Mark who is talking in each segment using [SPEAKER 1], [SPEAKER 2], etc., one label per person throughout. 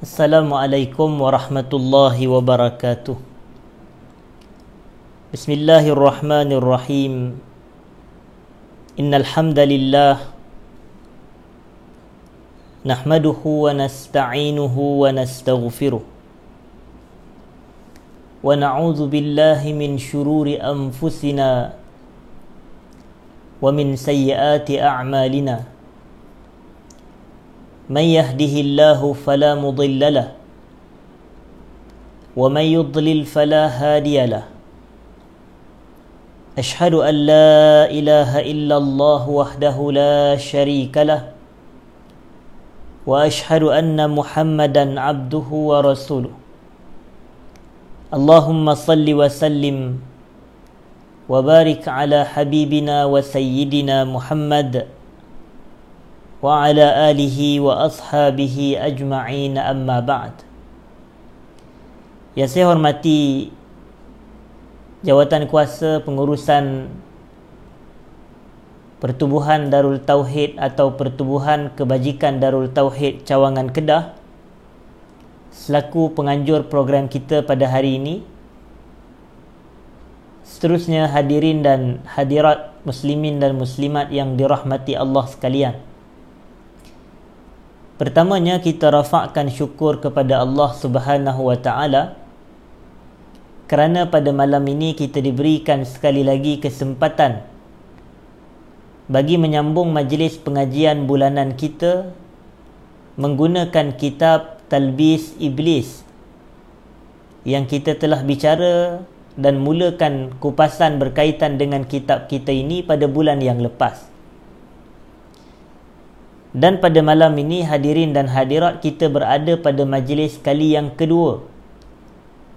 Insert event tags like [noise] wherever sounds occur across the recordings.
[SPEAKER 1] Assalamualaikum warahmatullahi wabarakatuh. Bismillahirrahmanirrahim. Innal hamdalillah نحمده ونستعينه ونستغفره ونعوذ min من شرور انفسنا min سيئات اعمالنا من يهده الله فلا مضل له ومن يضلل فلا هادي له اشهد ان لا اله الا الله وحده لا شريك له واشهد ان محمدا عبده ورسوله اللهم صل وسلم وبارك على حبيبنا وسيدنا محمد وعلى آله وأصحابه أجمعين أما بعد Yang saya hormati Jawatan Kuasa Pengurusan Pertubuhan Darul Tauhid atau Pertubuhan Kebajikan Darul Tauhid Cawangan Kedah selaku penganjur program kita pada hari ini seterusnya hadirin dan hadirat muslimin dan muslimat yang dirahmati Allah sekalian pertamanya kita rafakkan syukur kepada Allah Subhanahu wa taala kerana pada malam ini kita diberikan sekali lagi kesempatan bagi menyambung majlis pengajian bulanan kita menggunakan kitab Talbis Iblis yang kita telah bicara dan mulakan kupasan berkaitan dengan kitab kita ini pada bulan yang lepas. Dan pada malam ini hadirin dan hadirat kita berada pada majlis kali yang kedua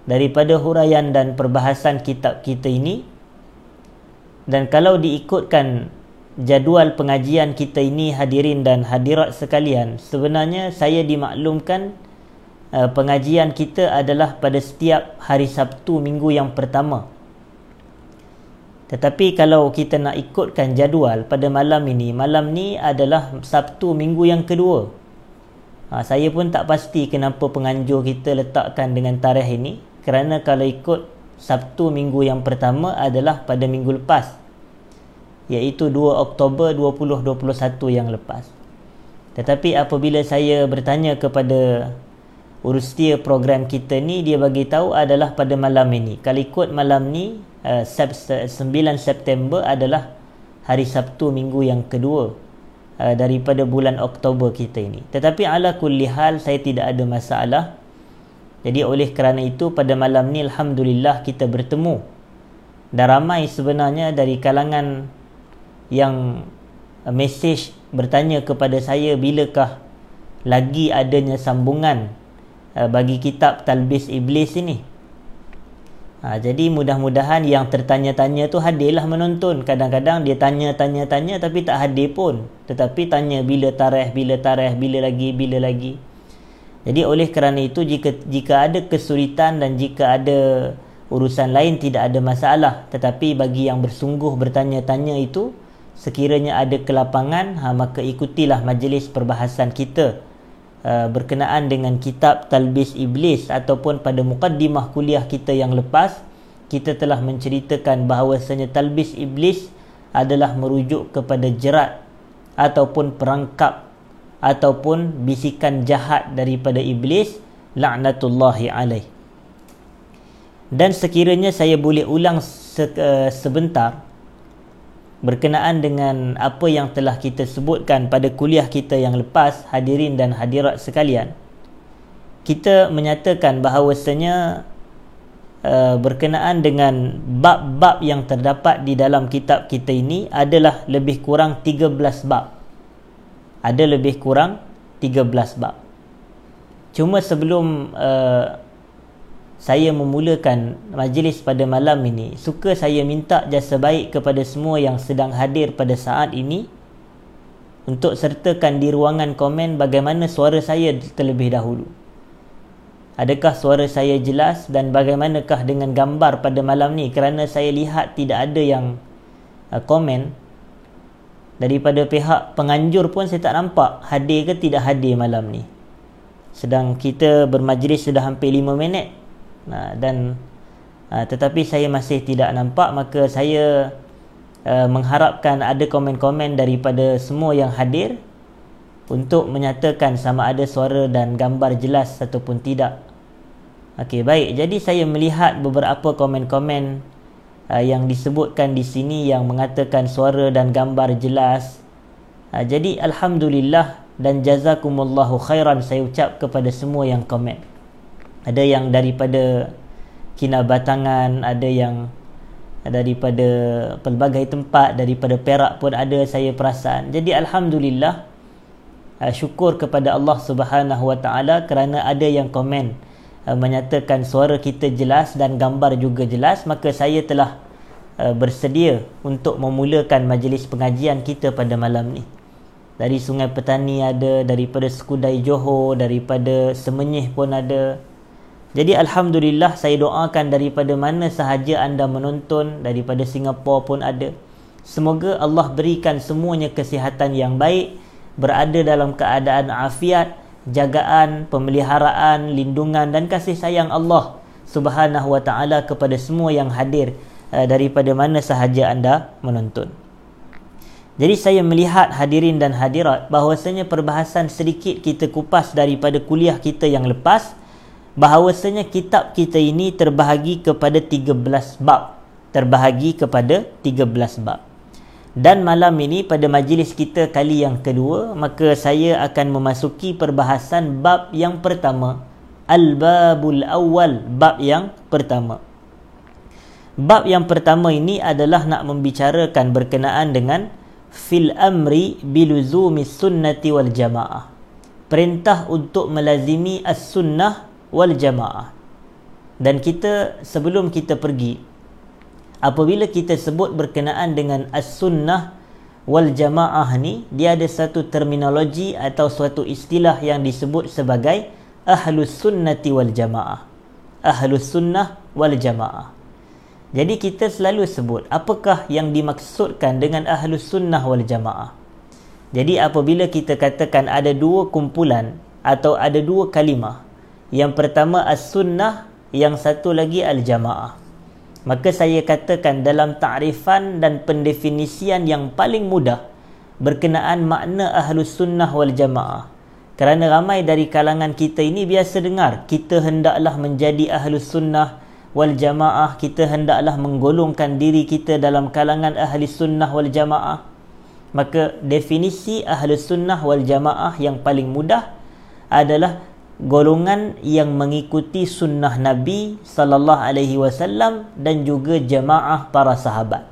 [SPEAKER 1] daripada huraian dan perbahasan kitab kita ini. Dan kalau diikutkan jadual pengajian kita ini hadirin dan hadirat sekalian sebenarnya saya dimaklumkan uh, pengajian kita adalah pada setiap hari Sabtu minggu yang pertama tetapi kalau kita nak ikutkan jadual pada malam ini malam ni adalah Sabtu minggu yang kedua ha, saya pun tak pasti kenapa penganjur kita letakkan dengan tarikh ini kerana kalau ikut Sabtu minggu yang pertama adalah pada minggu lepas iaitu 2 Oktober 2021 yang lepas. Tetapi apabila saya bertanya kepada urustia program kita ni dia bagi tahu adalah pada malam ini. Kalau ikut malam ni uh, 9 September adalah hari Sabtu minggu yang kedua uh, daripada bulan Oktober kita ini. Tetapi ala kulli hal saya tidak ada masalah. Jadi oleh kerana itu pada malam ni alhamdulillah kita bertemu. Dan ramai sebenarnya dari kalangan yang mesej bertanya kepada saya bilakah lagi adanya sambungan uh, bagi kitab Talbis Iblis ini. Ha, jadi mudah-mudahan yang tertanya-tanya tu hadirlah menonton. Kadang-kadang dia tanya-tanya-tanya tapi tak hadir pun. Tetapi tanya bila tarikh, bila tarikh, bila lagi, bila lagi. Jadi oleh kerana itu jika jika ada kesulitan dan jika ada urusan lain tidak ada masalah. Tetapi bagi yang bersungguh bertanya-tanya itu sekiranya ada kelapangan ha, maka ikutilah majlis perbahasan kita uh, berkenaan dengan kitab Talbis Iblis ataupun pada mukaddimah kuliah kita yang lepas kita telah menceritakan bahawasanya Talbis Iblis adalah merujuk kepada jerat ataupun perangkap ataupun bisikan jahat daripada iblis laknatullahi alaih. Dan sekiranya saya boleh ulang uh, sebentar berkenaan dengan apa yang telah kita sebutkan pada kuliah kita yang lepas hadirin dan hadirat sekalian kita menyatakan bahawasanya uh, berkenaan dengan bab-bab yang terdapat di dalam kitab kita ini adalah lebih kurang 13 bab. Ada lebih kurang 13 bab. Cuma sebelum uh, saya memulakan majlis pada malam ini. Suka saya minta jasa baik kepada semua yang sedang hadir pada saat ini untuk sertakan di ruangan komen bagaimana suara saya terlebih dahulu. Adakah suara saya jelas dan bagaimanakah dengan gambar pada malam ni? Kerana saya lihat tidak ada yang uh, komen. Daripada pihak penganjur pun saya tak nampak hadir ke tidak hadir malam ni. Sedang kita bermajlis sudah hampir 5 minit uh, dan uh, tetapi saya masih tidak nampak maka saya uh, mengharapkan ada komen-komen daripada semua yang hadir untuk menyatakan sama ada suara dan gambar jelas ataupun tidak. Okey baik. Jadi saya melihat beberapa komen-komen yang disebutkan di sini yang mengatakan suara dan gambar jelas. Jadi alhamdulillah dan jazakumullahu khairan saya ucap kepada semua yang komen ada yang daripada kinabatangan ada yang daripada pelbagai tempat daripada Perak pun ada saya perasan. Jadi alhamdulillah uh, syukur kepada Allah Subhanahu wa taala kerana ada yang komen uh, menyatakan suara kita jelas dan gambar juga jelas. Maka saya telah uh, bersedia untuk memulakan majlis pengajian kita pada malam ni. Dari Sungai Petani ada daripada Sekudai Johor daripada Semenyih pun ada jadi Alhamdulillah saya doakan daripada mana sahaja anda menonton daripada Singapura pun ada. Semoga Allah berikan semuanya kesihatan yang baik berada dalam keadaan afiat jagaan pemeliharaan lindungan dan kasih sayang Allah Subhanahu wa taala kepada semua yang hadir uh, daripada mana sahaja anda menonton. Jadi saya melihat hadirin dan hadirat bahawasanya perbahasan sedikit kita kupas daripada kuliah kita yang lepas bahawasanya kitab kita ini terbahagi kepada 13 bab. Terbahagi kepada 13 bab. Dan malam ini pada majlis kita kali yang kedua maka saya akan memasuki perbahasan bab yang pertama. Al-babul awal, bab yang pertama. Bab yang pertama ini adalah nak membicarakan berkenaan dengan fil amri biluzumi sunnati wal jamaah perintah untuk melazimi as-sunnah wal jamaah dan kita sebelum kita pergi apabila kita sebut berkenaan dengan as-sunnah wal jamaah ni dia ada satu terminologi atau suatu istilah yang disebut sebagai ahlus sunnati wal jamaah ahlus sunnah wal jamaah jadi kita selalu sebut apakah yang dimaksudkan dengan ahlus sunnah wal jamaah. Jadi apabila kita katakan ada dua kumpulan atau ada dua kalimah. Yang pertama as-sunnah, yang satu lagi al-jamaah. Maka saya katakan dalam takrifan dan pendefinisian yang paling mudah berkenaan makna ahlus sunnah wal jamaah. Kerana ramai dari kalangan kita ini biasa dengar kita hendaklah menjadi ahlus sunnah wal jamaah kita hendaklah menggolongkan diri kita dalam kalangan ahli sunnah wal jamaah maka definisi ahli sunnah wal jamaah yang paling mudah adalah golongan yang mengikuti sunnah Nabi sallallahu alaihi wasallam dan juga jamaah para sahabat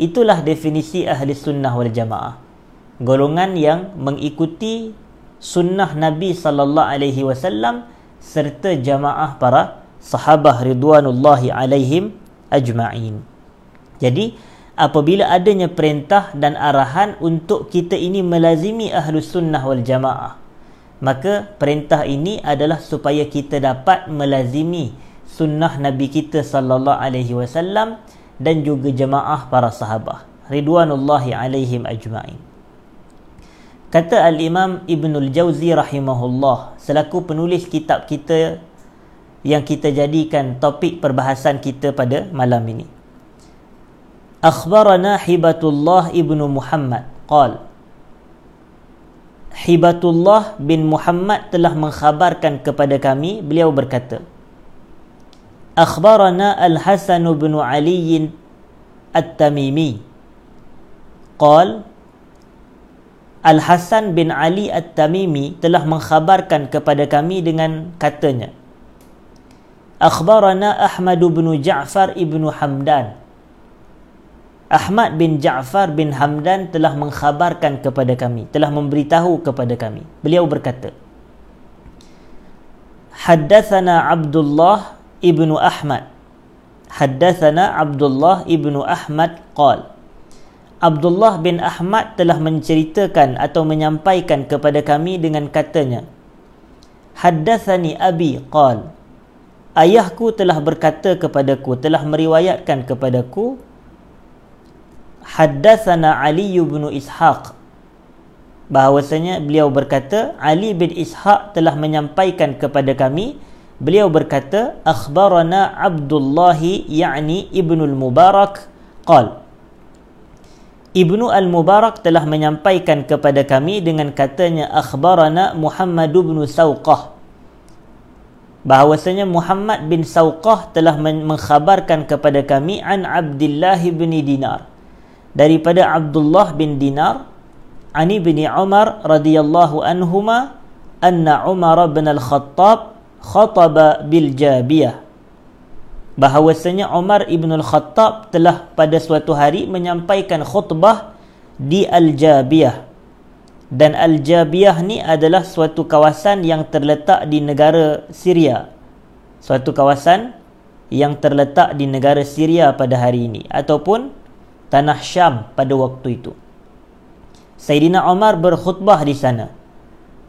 [SPEAKER 1] itulah definisi ahli sunnah wal jamaah golongan yang mengikuti sunnah Nabi sallallahu alaihi wasallam serta jamaah para sahabah ridwanullahi alaihim ajma'in. Jadi, apabila adanya perintah dan arahan untuk kita ini melazimi ahlu sunnah wal jamaah, maka perintah ini adalah supaya kita dapat melazimi sunnah Nabi kita sallallahu alaihi wasallam dan juga jamaah para sahabah ridwanullahi alaihim ajma'in. Kata Al-Imam Ibnul Jauzi rahimahullah selaku penulis kitab kita yang kita jadikan topik perbahasan kita pada malam ini. Akhbarana Hibatullah ibnu Muhammad qal Hibatullah bin Muhammad telah mengkhabarkan kepada kami beliau berkata Akhbarana Al-Hasan bin Ali At-Tamimi. Qal Al-Hasan bin Ali At-Tamimi telah mengkhabarkan kepada kami dengan katanya akhbarana Ahmad bin Ja'far ibnu Hamdan Ahmad bin Ja'far bin Hamdan telah mengkhabarkan kepada kami telah memberitahu kepada kami. Beliau berkata Haddathana Abdullah ibnu Ahmad. Haddathana Abdullah ibnu Ahmad qal. Abdullah bin Ahmad telah menceritakan atau menyampaikan kepada kami dengan katanya Haddathani Abi qal. Ayahku telah berkata kepadaku telah meriwayatkan kepadaku haddatsana Ali bin Ishaq. Bahawasanya beliau berkata Ali bin Ishaq telah menyampaikan kepada kami beliau berkata akhbarana Abdullah yakni Ibnul Mubarak. Qal Ibnu Al-Mubarak telah menyampaikan kepada kami dengan katanya akhbarana Muhammad bin Sauqah bahawasanya Muhammad bin Sauqah telah mengkhabarkan kepada kami an Abdullah bin Dinar daripada Abdullah bin Dinar an bin Umar radhiyallahu anhuma anna Umar bin Al-Khattab khataba bil Jabiyah. Bahawasanya Umar ibn al-Khattab telah pada suatu hari menyampaikan khutbah di Al-Jabiyah. Dan Al-Jabiyah ni adalah suatu kawasan yang terletak di negara Syria. Suatu kawasan yang terletak di negara Syria pada hari ini. Ataupun tanah Syam pada waktu itu. Sayyidina Umar berkhutbah di sana.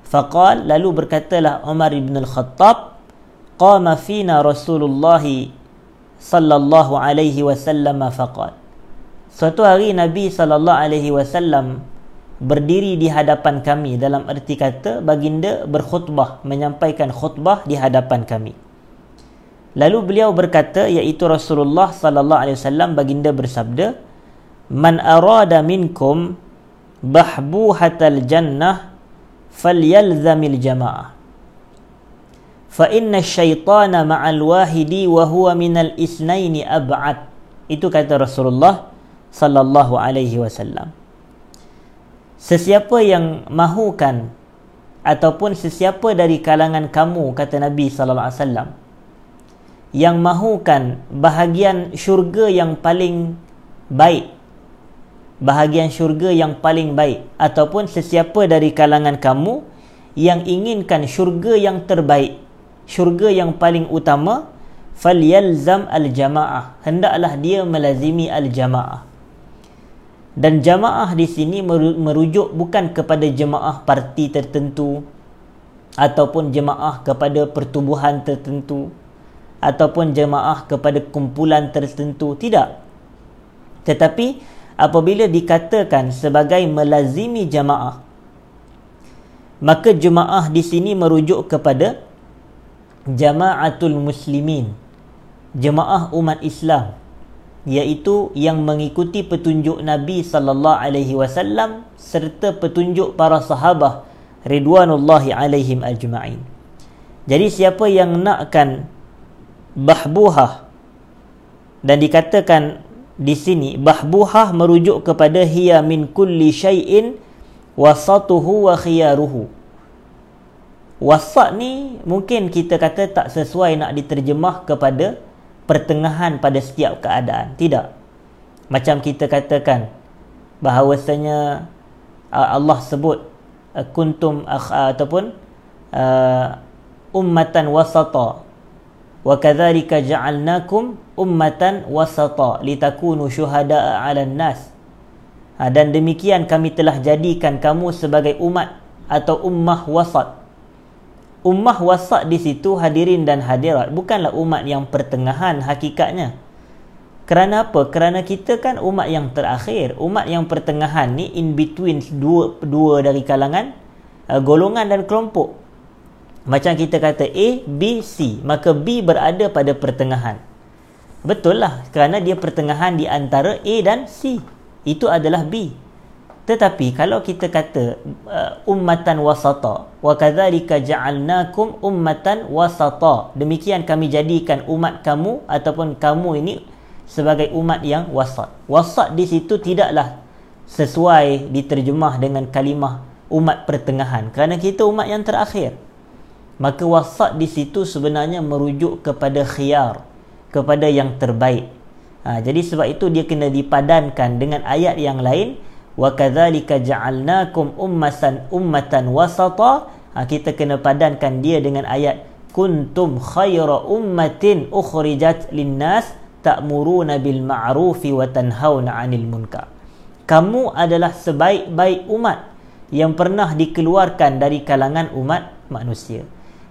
[SPEAKER 1] Faqal lalu berkatalah Umar ibn al-Khattab qama fina Rasulullah sallallahu alaihi wasallam faqal. Suatu hari nabi sallallahu alaihi wasallam berdiri di hadapan kami dalam erti kata baginda berkhutbah menyampaikan khutbah di hadapan kami. Lalu beliau berkata iaitu Rasulullah sallallahu alaihi wasallam baginda bersabda man arada minkum bahbuhatal jannah falyalzamil jamaah. Fa inna syaitana ma'al wahidi wa huwa minal isnaini ab'ad. Itu kata Rasulullah sallallahu alaihi wasallam. Sesiapa yang mahukan ataupun sesiapa dari kalangan kamu kata Nabi sallallahu alaihi wasallam yang mahukan bahagian syurga yang paling baik bahagian syurga yang paling baik ataupun sesiapa dari kalangan kamu yang inginkan syurga yang terbaik syurga yang paling utama falyalzam al-jamaah. Hendaklah dia melazimi al-jamaah. Dan jamaah di sini merujuk bukan kepada jemaah parti tertentu ataupun jemaah kepada pertubuhan tertentu ataupun jemaah kepada kumpulan tertentu. Tidak. Tetapi apabila dikatakan sebagai melazimi jamaah maka jemaah di sini merujuk kepada jamaatul muslimin jemaah umat Islam iaitu yang mengikuti petunjuk Nabi sallallahu alaihi wasallam serta petunjuk para sahabat ridwanullahi alaihim ajma'in. Jadi siapa yang nakkan bahbuhah dan dikatakan di sini bahbuhah merujuk kepada hiya min kulli syai'in wasatuhu wa khiyaruhu. Wasat ni mungkin kita kata tak sesuai nak diterjemah kepada pertengahan pada setiap keadaan. Tidak. Macam kita katakan bahawasanya Allah sebut kuntum ataupun ummatan wasata kadzalika ja'alnakum ummatan wasata litakunu syuhada'a 'alan nas dan demikian kami telah jadikan kamu sebagai umat atau ummah wasat. Ummah wasat di situ hadirin dan hadirat bukanlah umat yang pertengahan hakikatnya. Kerana apa? Kerana kita kan umat yang terakhir. Umat yang pertengahan ni in between dua dua dari kalangan uh, golongan dan kelompok macam kita kata A B C. Maka B berada pada pertengahan. Betul lah kerana dia pertengahan di antara A dan C. Itu adalah B. Tetapi kalau kita kata uh, ummatan wasata wa kadzalika ja'alnakum ummatan wasata. Demikian kami jadikan umat kamu ataupun kamu ini sebagai umat yang wasat. Wasat di situ tidaklah sesuai diterjemah dengan kalimah umat pertengahan. Kerana kita umat yang terakhir. Maka wasat di situ sebenarnya merujuk kepada khiyar, kepada yang terbaik. Ha, jadi sebab itu dia kena dipadankan dengan ayat yang lain wa kadzalika ja'alnakum ummatan ummatan wasata. Ha, kita kena padankan dia dengan ayat kuntum khayra ummatin ukhrijat linnas ta'muruna bil ma'rufi wa tanhauna 'anil munkar. Kamu adalah sebaik-baik umat yang pernah dikeluarkan dari kalangan umat manusia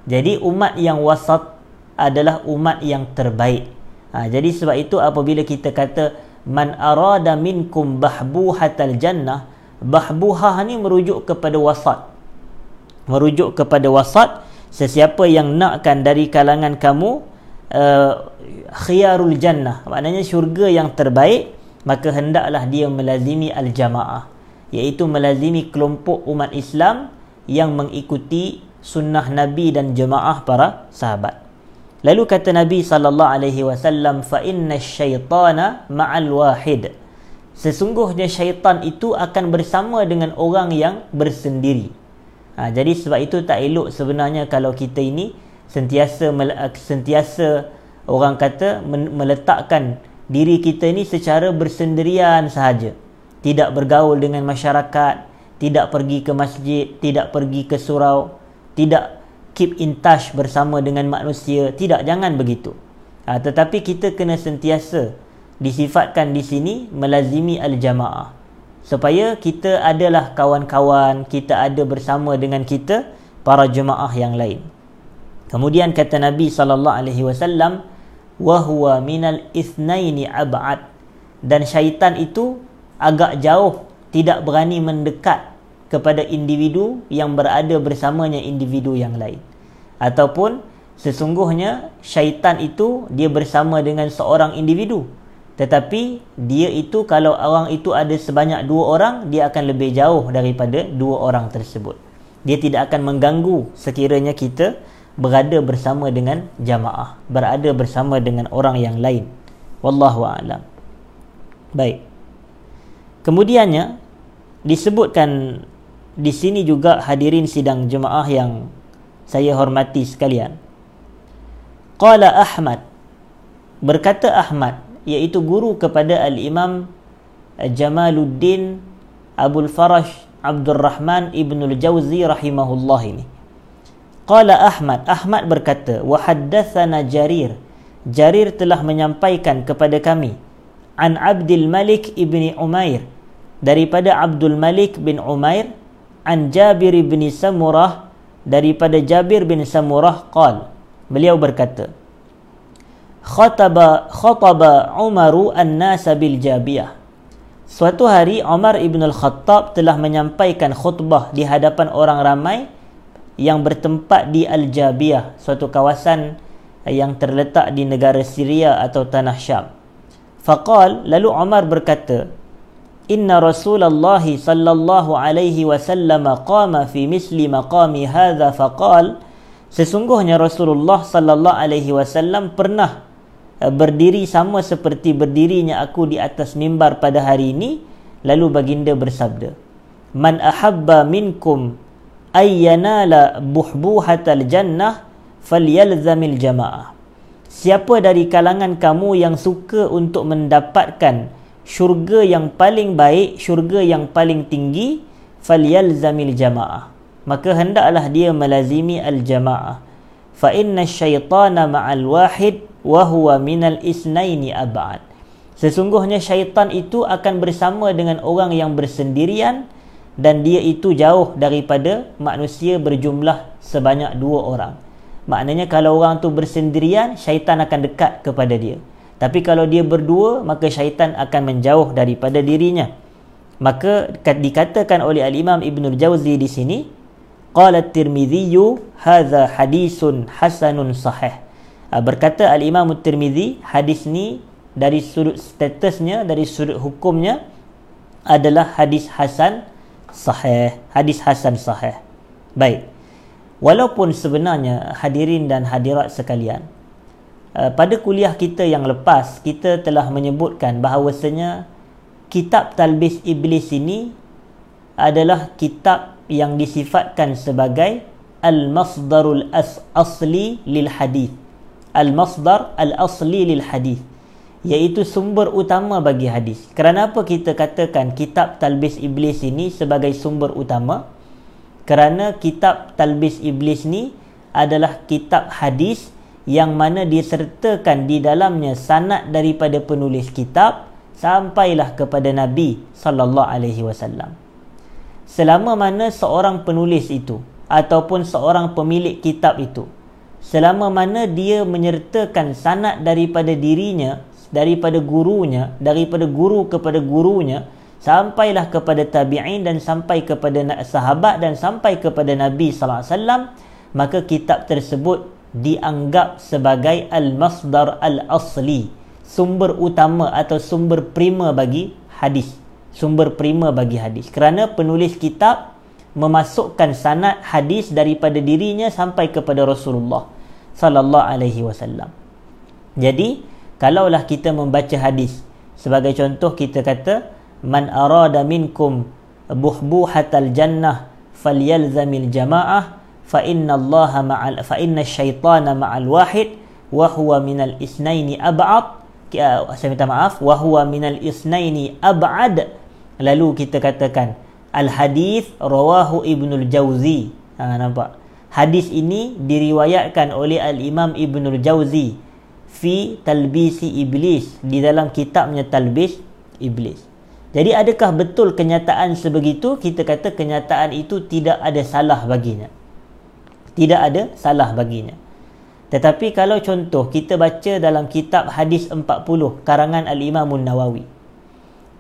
[SPEAKER 1] jadi umat yang wasat adalah umat yang terbaik. Ha, jadi sebab itu apabila kita kata man arada minkum bahbuhatal jannah bahbuhah ni merujuk kepada wasat. Merujuk kepada wasat sesiapa yang nakkan dari kalangan kamu uh, khiyarul jannah. Maknanya syurga yang terbaik maka hendaklah dia melazimi al-jamaah iaitu melazimi kelompok umat Islam yang mengikuti sunnah Nabi dan jemaah para sahabat. Lalu kata Nabi sallallahu alaihi wasallam fa inna syaitana ma'al wahid. Sesungguhnya syaitan itu akan bersama dengan orang yang bersendiri. Ha, jadi sebab itu tak elok sebenarnya kalau kita ini sentiasa sentiasa orang kata meletakkan diri kita ini secara bersendirian sahaja. Tidak bergaul dengan masyarakat, tidak pergi ke masjid, tidak pergi ke surau, tidak keep in touch bersama dengan manusia. Tidak, jangan begitu. Ha, tetapi kita kena sentiasa disifatkan di sini melazimi al-jamaah supaya kita adalah kawan-kawan kita ada bersama dengan kita para jemaah yang lain kemudian kata Nabi sallallahu alaihi wasallam wa huwa minal ithnaini ab'ad dan syaitan itu agak jauh tidak berani mendekat kepada individu yang berada bersamanya individu yang lain. Ataupun sesungguhnya syaitan itu dia bersama dengan seorang individu. Tetapi dia itu kalau orang itu ada sebanyak dua orang dia akan lebih jauh daripada dua orang tersebut. Dia tidak akan mengganggu sekiranya kita berada bersama dengan jamaah berada bersama dengan orang yang lain. Wallahu a'lam. Baik. Kemudiannya disebutkan di sini juga hadirin sidang jemaah yang saya hormati sekalian qala ahmad berkata ahmad iaitu guru kepada al-Imam Jamaluddin Abdul Farash Abdul Rahman Ibnul Jauzi rahimahullah ini. Qala Ahmad, Ahmad berkata, wa haddatsana Jarir. Jarir telah menyampaikan kepada kami an Abdul Malik ibni Umair daripada Abdul Malik bin Umair an Jabir bin Samurah daripada Jabir bin Samurah qal beliau berkata khataba khataba Umaru an-nas bil Jabiyah. Suatu hari Umar ibn al-Khattab telah menyampaikan khutbah di hadapan orang ramai yang bertempat di Al-Jabiyah, suatu kawasan yang terletak di negara Syria atau tanah Syam. Faqal lalu Umar berkata, Inna Rasulullah sallallahu alaihi wasallam qama fi misli maqami hadha faqal Sesungguhnya Rasulullah sallallahu alaihi wasallam pernah Eh, berdiri sama seperti berdirinya aku di atas mimbar pada hari ini lalu baginda bersabda man ahabba minkum ayyanala buhbuhatal jannah falyalzamil jamaah. Siapa dari kalangan kamu yang suka untuk mendapatkan syurga yang paling baik syurga yang paling tinggi falyalzamil jamaah maka hendaklah dia melazimi al jamaah fa inna syaitana ma'al wahid wa huwa minal isnaini ab'ad. Sesungguhnya syaitan itu akan bersama dengan orang yang bersendirian dan dia itu jauh daripada manusia berjumlah sebanyak dua orang. Maknanya kalau orang tu bersendirian, syaitan akan dekat kepada dia. Tapi kalau dia berdua, maka syaitan akan menjauh daripada dirinya. Maka dikatakan oleh Al-Imam Ibn Al-Jawzi di sini, Qala Tirmidhi hadha hadisun hasanun sahih. Ah, berkata al-Imam Tirmizi hadis ni dari sudut statusnya dari sudut hukumnya adalah hadis hasan sahih hadis hasan sahih baik walaupun sebenarnya hadirin dan hadirat sekalian pada kuliah kita yang lepas kita telah menyebutkan bahawasanya kitab talbis iblis ini adalah kitab yang disifatkan sebagai al-masdarul asli lil hadith al-masdar al-asli lil hadis iaitu sumber utama bagi hadis. Kerana apa kita katakan kitab Talbis Iblis ini sebagai sumber utama? Kerana kitab Talbis Iblis ni adalah kitab hadis yang mana disertakan di dalamnya sanad daripada penulis kitab sampailah kepada Nabi sallallahu alaihi wasallam. Selama mana seorang penulis itu ataupun seorang pemilik kitab itu selama mana dia menyertakan sanad daripada dirinya daripada gurunya daripada guru kepada gurunya sampailah kepada tabi'in dan sampai kepada sahabat dan sampai kepada Nabi sallallahu alaihi wasallam maka kitab tersebut dianggap sebagai al-masdar al-asli sumber utama atau sumber prima bagi hadis. Sumber prima bagi hadis. Kerana penulis kitab memasukkan sanad hadis daripada dirinya sampai kepada Rasulullah sallallahu alaihi wasallam. Jadi kalaulah kita membaca hadis sebagai contoh kita kata man arada minkum buhbuhatal jannah falyalzamil jamaah allaha ma'al fa inna syaitana ma'al wahid wa huwa minal isnaini ab'ad saya minta maaf. wa huwa minal isnaini ab'ad lalu kita katakan al hadis rawahu ibnul jauzi ha, nampak? Hadis ini diriwayatkan oleh al imam ibnul jauzi fi talbisi iblis di dalam kitabnya talbis iblis. Jadi adakah betul kenyataan sebegitu? Kita kata kenyataan itu tidak ada salah baginya tidak ada salah baginya. Tetapi kalau contoh kita baca dalam kitab hadis 40 karangan al-Imam nawawi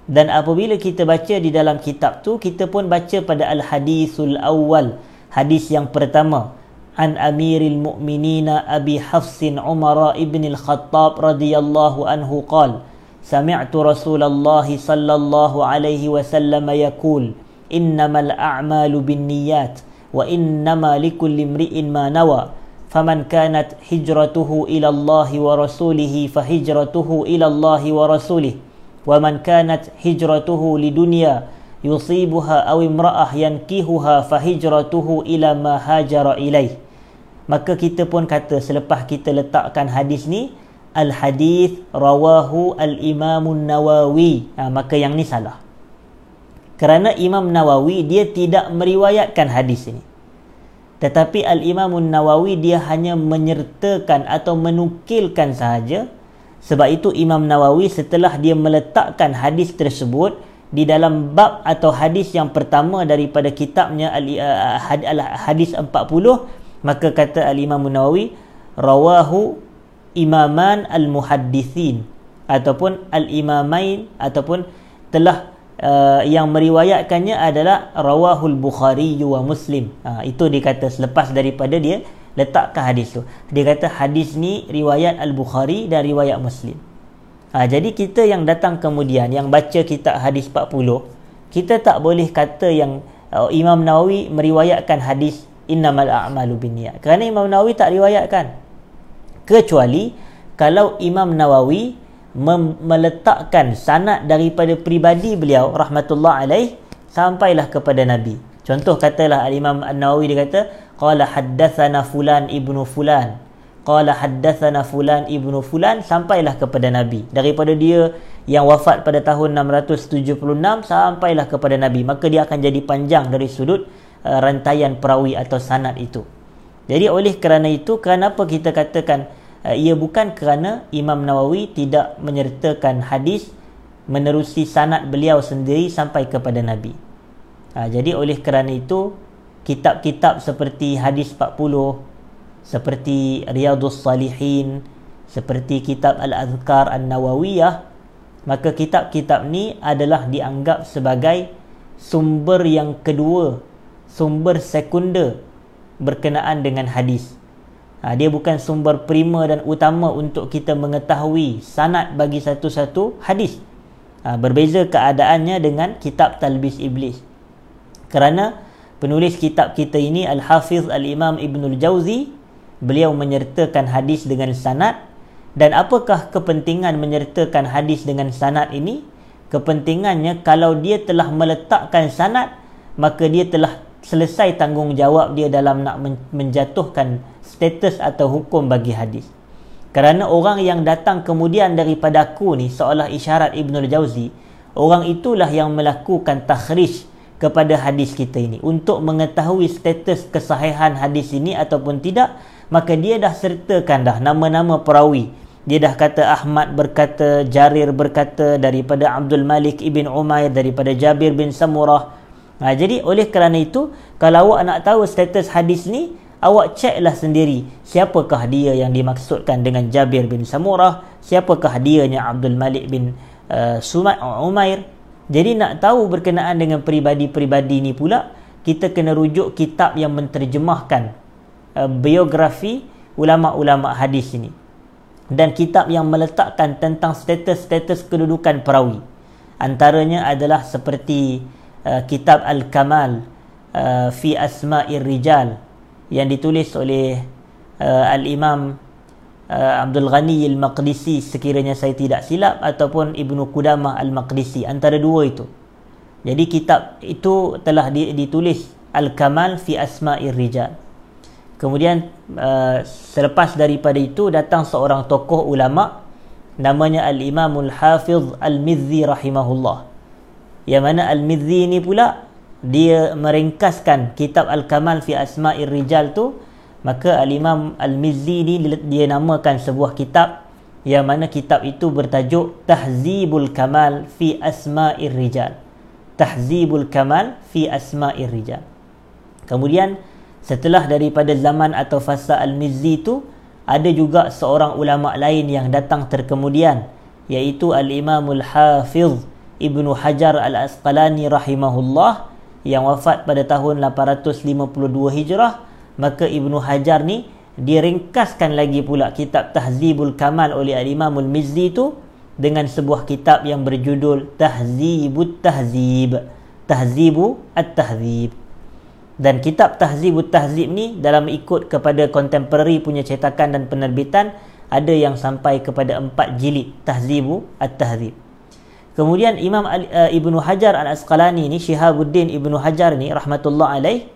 [SPEAKER 1] dan apabila kita baca di dalam kitab tu kita pun baca pada al-hadisul awal hadis yang pertama. An amiril mu'minina abi hafsin umara ibn al-khattab radhiyallahu anhu qal sami'tu rasulullah sallallahu alaihi wasallam yaqul innamal a'malu binniyat wa innama likulli imri'in ma nawa. Faman kanat hijratuhu ila Allah wa rasulih fa hijratuhu ila Allah wa rasulih wa man kanat hijratuhu lidunya yusibuha aw imra'ah yankihuha fa hijratuhu ila ma hajara ilaih maka kita pun kata selepas kita letakkan hadis ni al hadis rawahu al imam an-nawawi. Ha, maka yang ni salah kerana imam nawawi dia tidak meriwayatkan hadis ini tetapi Al-Imam Nawawi dia hanya menyertakan atau menukilkan sahaja. Sebab itu Imam Nawawi setelah dia meletakkan hadis tersebut di dalam bab atau hadis yang pertama daripada kitabnya uh, hadis 40 maka kata Al-Imam Nawawi rawahu imaman al-muhaddithin ataupun al-imamain ataupun telah uh, yang meriwayatkannya adalah rawahul bukhari wa muslim. Uh, itu dikata selepas daripada dia letakkan hadis tu. Dia kata hadis ni riwayat al bukhari dan riwayat muslim. Uh, jadi kita yang datang kemudian yang baca kitab hadis 40 kita tak boleh kata yang uh, Imam Nawawi meriwayatkan hadis innamal a'malu binniyat. Kerana Imam Nawawi tak riwayatkan. Kecuali kalau Imam Nawawi meletakkan sanad daripada pribadi beliau rahmatullah alaih sampailah kepada nabi. Contoh katalah al-imam an-nawawi dia kata qala haddatsana fulan ibnu fulan. Qala haddatsana fulan ibnu fulan sampailah kepada nabi. Daripada dia yang wafat pada tahun 676 sampailah kepada nabi. Maka dia akan jadi panjang dari sudut uh, rantaian perawi atau sanad itu. Jadi oleh kerana itu kenapa kita katakan ia bukan kerana Imam Nawawi tidak menyertakan hadis menerusi sanad beliau sendiri sampai kepada Nabi. Uh, jadi oleh kerana itu kitab-kitab seperti hadis 40 seperti Riyadhus Salihin seperti kitab Al-Azkar An-Nawawiyah maka kitab-kitab ni adalah dianggap sebagai sumber yang kedua sumber sekunder berkenaan dengan hadis ha, dia bukan sumber prima dan utama untuk kita mengetahui sanad bagi satu-satu hadis. Ha, berbeza keadaannya dengan kitab Talbis Iblis. Kerana penulis kitab kita ini Al-Hafiz Al-Imam Ibnul Jauzi beliau menyertakan hadis dengan sanad. Dan apakah kepentingan menyertakan hadis dengan sanad ini? Kepentingannya kalau dia telah meletakkan sanad maka dia telah selesai tanggungjawab dia dalam nak menjatuhkan status atau hukum bagi hadis. Kerana orang yang datang kemudian daripada aku ni seolah isyarat Ibnul Jauzi, orang itulah yang melakukan takhrij kepada hadis kita ini untuk mengetahui status kesahihan hadis ini ataupun tidak, maka dia dah sertakan dah nama-nama perawi. Dia dah kata Ahmad berkata, Jarir berkata daripada Abdul Malik ibn Umair daripada Jabir bin Samurah Ha, jadi oleh kerana itu kalau awak nak tahu status hadis ni awak ceklah sendiri siapakah dia yang dimaksudkan dengan Jabir bin Samurah siapakah dia yang Abdul Malik bin uh, Sumai Umair Jadi nak tahu berkenaan dengan peribadi-peribadi ni pula, kita kena rujuk kitab yang menterjemahkan uh, biografi ulama-ulama hadis ini. Dan kitab yang meletakkan tentang status-status kedudukan perawi. Antaranya adalah seperti uh, kitab Al-Kamal uh, fi Asma'ir Rijal yang ditulis oleh uh, Al-Imam uh, Abdul Ghani Al-Maqdisi sekiranya saya tidak silap ataupun Ibnu Qudamah Al-Maqdisi antara dua itu. Jadi kitab itu telah ditulis Al-Kamal fi Asma'ir Rijal. Kemudian uh, selepas daripada itu datang seorang tokoh ulama namanya Al-Imamul Hafiz Al-Mizzi rahimahullah. Yang mana Al-Mizzi ini pula dia meringkaskan kitab Al-Kamal fi Asma'ir Rijal tu maka al-Imam Al-Mizzi ni dia namakan sebuah kitab yang mana kitab itu bertajuk Tahzibul Kamal fi Asma'ir Rijal. Tahzibul Kamal fi Asma'ir Rijal. Kemudian setelah daripada zaman atau fasa Al-Mizzi itu ada juga seorang ulama lain yang datang terkemudian iaitu Al-Imamul Hafiz Ibnu Hajar Al-Asqalani rahimahullah yang wafat pada tahun 852 Hijrah maka Ibnu Hajar ni dia ringkaskan lagi pula kitab Tahzibul Kamal oleh Al-Imam Al-Mizzi tu dengan sebuah kitab yang berjudul Tahzibut Tahzib Tahzibu At-Tahzib. Dan kitab Tahzibut Tahzib ni dalam ikut kepada contemporary punya cetakan dan penerbitan ada yang sampai kepada empat jilid Tahzibu At-Tahzib kemudian Imam uh, Ibnu Hajar Al-Asqalani ni Syihabuddin Ibnu Hajar ni rahmatullah alaih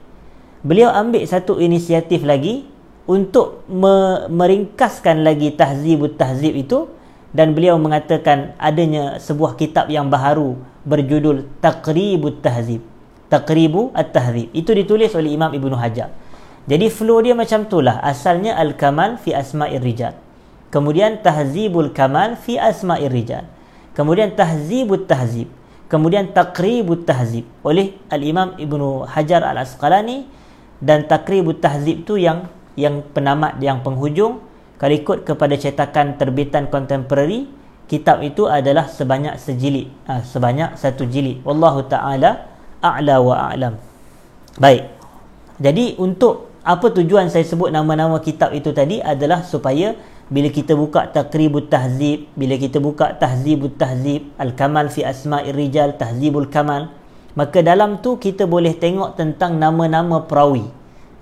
[SPEAKER 1] beliau ambil satu inisiatif lagi untuk me- meringkaskan lagi tahzibut tahzib itu dan beliau mengatakan adanya sebuah kitab yang baharu berjudul Taqribut Tahzib. Taqribu At-Tahzib. Itu ditulis oleh Imam Ibnu Hajar. Jadi flow dia macam itulah. Asalnya Al-Kamal fi Asma'ir Rijal. Kemudian Tahzibul Kamal fi Asma'ir Rijal. Kemudian Tahzibut Tahzib. Kemudian Taqribut Tahzib oleh Al-Imam Ibnu Hajar Al-Asqalani. Dan takribut tahzib tu yang yang penamat yang penghujung. Kalau ikut kepada cetakan terbitan contemporary kitab itu adalah sebanyak sejilid ha, sebanyak satu jilid. Wallahu taala a'la wa a'lam. Baik. Jadi untuk apa tujuan saya sebut nama-nama kitab itu tadi adalah supaya bila kita buka takribut tahzib bila kita buka tahzibut tahzib al-kamal fi asma'ir rijal tahzibul kamal maka dalam tu kita boleh tengok tentang nama-nama perawi.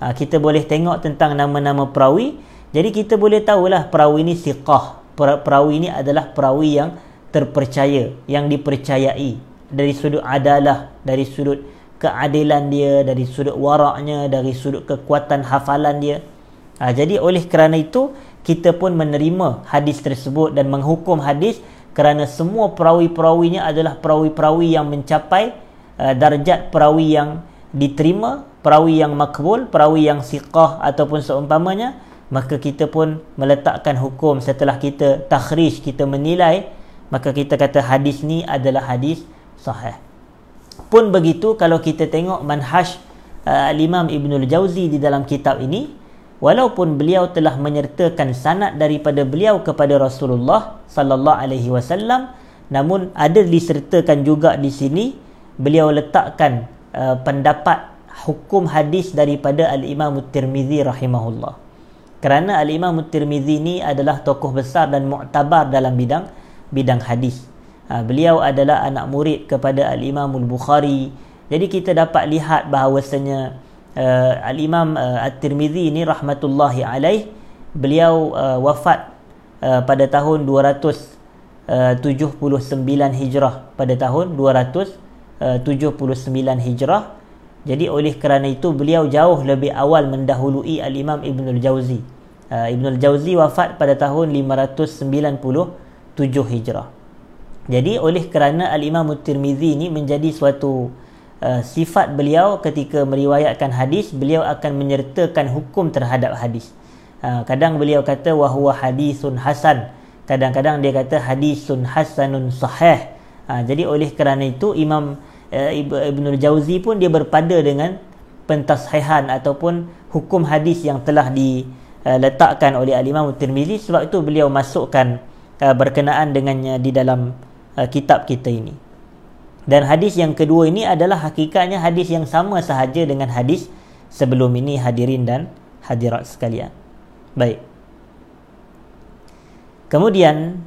[SPEAKER 1] Ha, kita boleh tengok tentang nama-nama perawi. Jadi kita boleh tahulah perawi ini siqah perawi ini adalah perawi yang terpercaya yang dipercayai. Dari sudut adalah dari sudut keadilan dia dari sudut waraknya dari sudut kekuatan hafalan dia. Ha, jadi oleh kerana itu kita pun menerima hadis tersebut dan menghukum hadis kerana semua perawi-perawinya adalah perawi-perawi yang mencapai uh, darjat perawi yang diterima, perawi yang makbul, perawi yang siqah ataupun seumpamanya, maka kita pun meletakkan hukum setelah kita takhrij, kita menilai, maka kita kata hadis ni adalah hadis sahih. Pun begitu kalau kita tengok manhaj uh, Imam Ibnul Jauzi di dalam kitab ini, walaupun beliau telah menyertakan sanad daripada beliau kepada Rasulullah sallallahu alaihi wasallam, namun ada disertakan juga di sini beliau letakkan uh, pendapat hukum hadis daripada al-Imam Tirmizi rahimahullah. Kerana al-Imam Tirmizi ni adalah tokoh besar dan muktabar dalam bidang bidang hadis. Uh, beliau adalah anak murid kepada al-Imam Al-Bukhari. Jadi kita dapat lihat bahawasanya uh, al-Imam uh, At-Tirmizi ni rahmatullahi alaih beliau uh, wafat uh, pada tahun 279 uh, Hijrah pada tahun 200 79 uh, Hijrah. Jadi oleh kerana itu beliau jauh lebih awal mendahului Al-Imam Ibn Al-Jawzi. Uh, Ibn Al-Jawzi wafat pada tahun 597 Hijrah. Jadi oleh kerana Al-Imam At-Tirmizi ini menjadi suatu uh, sifat beliau ketika meriwayatkan hadis, beliau akan menyertakan hukum terhadap hadis. Uh, kadang beliau kata wahwa hadisun hasan. Kadang-kadang dia kata hadisun hasanun sahih. Ha, jadi oleh kerana itu Imam uh, Ibn Jauzi pun dia berpada dengan pentashihan ataupun hukum hadis yang telah diletakkan uh, oleh Al-Imam Tirmizi sebab itu beliau masukkan uh, berkenaan dengannya di dalam uh, kitab kita ini. Dan hadis yang kedua ini adalah hakikatnya hadis yang sama sahaja dengan hadis sebelum ini hadirin dan hadirat sekalian. Baik. Kemudian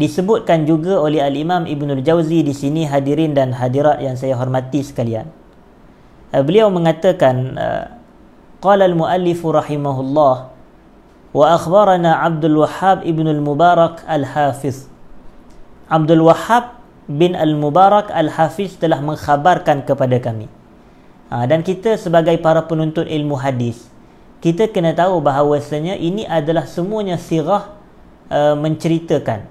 [SPEAKER 1] disebutkan juga oleh al-Imam Ibnu Jauzi di sini hadirin dan hadirat yang saya hormati sekalian. Uh, beliau mengatakan uh, qala al-muallif rahimahullah wa akhbarana Abdul Wahhab Ibn al-Mubarak al-Hafiz. Abdul Wahhab bin Al-Mubarak Al-Hafiz telah mengkhabarkan kepada kami. Ha, dan kita sebagai para penuntut ilmu hadis, kita kena tahu bahawasanya ini adalah semuanya sirah uh, menceritakan.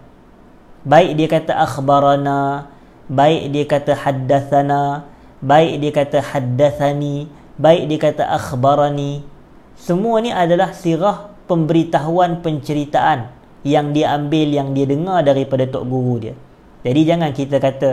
[SPEAKER 1] Baik dia kata akhbarana, baik dia kata haddathana, baik dia kata haddathani, baik dia kata akhbarani. Semua ni adalah sirah pemberitahuan penceritaan yang dia ambil, yang dia dengar daripada tok guru dia. Jadi jangan kita kata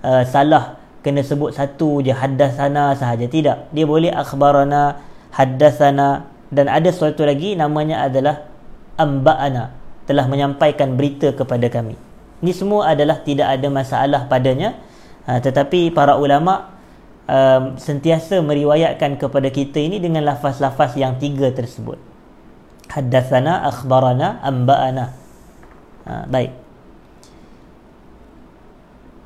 [SPEAKER 1] uh, salah kena sebut satu je haddatsana sahaja tidak. Dia boleh akhbarana, haddatsana dan ada sesuatu lagi namanya adalah amba'ana telah menyampaikan berita kepada kami. Ini semua adalah tidak ada masalah padanya. Uh, tetapi para ulama um, sentiasa meriwayatkan kepada kita ini dengan lafaz-lafaz yang tiga tersebut. Haddatsana, akhbarana, amba'ana. Uh, baik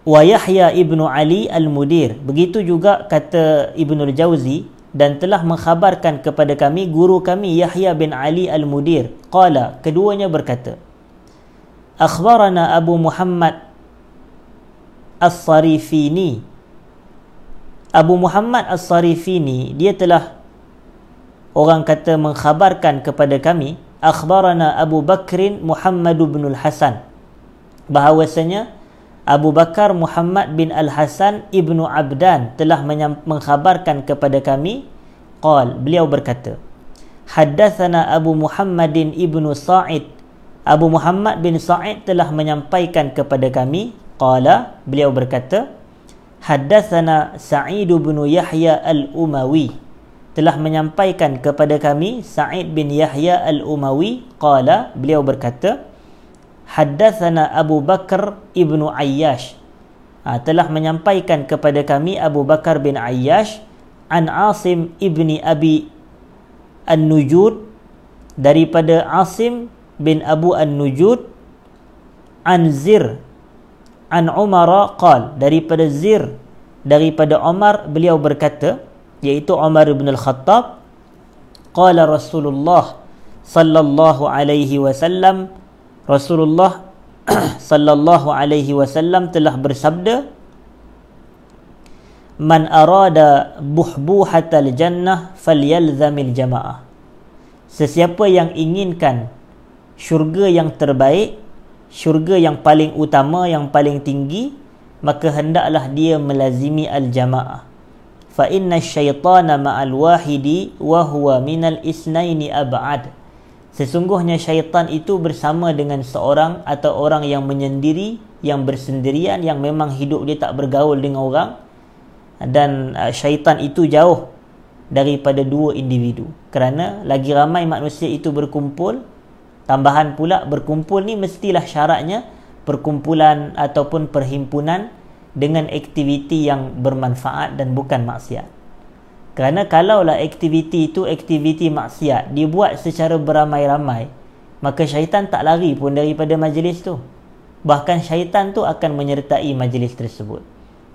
[SPEAKER 1] wa Yahya ibnu Ali al-Mudir. Begitu juga kata Ibnu Jauzi dan telah mengkhabarkan kepada kami guru kami Yahya bin Ali al-Mudir. Qala, keduanya berkata, Akhbarana Abu Muhammad As-Sarifini. Abu Muhammad As-Sarifini, dia telah orang kata mengkhabarkan kepada kami, akhbarana Abu Bakrin Muhammad bin Al-Hasan. Bahawasanya Abu Bakar Muhammad bin Al-Hasan Ibnu Abdan telah mengkhabarkan kepada kami qal beliau berkata Haddatsana Abu Muhammadin Ibnu Sa'id. Abu Muhammad bin Sa'id telah menyampaikan kepada kami qala beliau berkata Haddatsana Sa'id bin Yahya Al-Umawi. Telah menyampaikan kepada kami Sa'id bin Yahya Al-Umawi qala beliau berkata haddatsana Abu Bakar ibnu Ayyash. Ha, telah menyampaikan kepada kami Abu Bakar bin Ayyash an Asim ibni Abi An-Nujud. Daripada Asim bin Abu An-Nujud an Zir an Umar qal. Daripada Zir daripada Umar beliau berkata iaitu Umar bin Al-Khattab qala Rasulullah sallallahu alaihi wasallam Rasulullah [clears throat] sallallahu alaihi wasallam telah bersabda Man arada buhbuhatal jannah falyalzamil jamaah. Sesiapa yang inginkan syurga yang terbaik syurga yang paling utama yang paling tinggi maka hendaklah dia melazimi al-jamaah. Fa inna syaitana ma'al wahidi wa huwa minal isnaini ab'ad Sesungguhnya syaitan itu bersama dengan seorang atau orang yang menyendiri, yang bersendirian, yang memang hidup dia tak bergaul dengan orang dan uh, syaitan itu jauh daripada dua individu. Kerana lagi ramai manusia itu berkumpul, tambahan pula berkumpul ni mestilah syaratnya perkumpulan ataupun perhimpunan dengan aktiviti yang bermanfaat dan bukan maksiat. Kerana kalaulah aktiviti itu aktiviti maksiat dibuat secara beramai-ramai, maka syaitan tak lari pun daripada majlis tu. Bahkan syaitan tu akan menyertai majlis tersebut.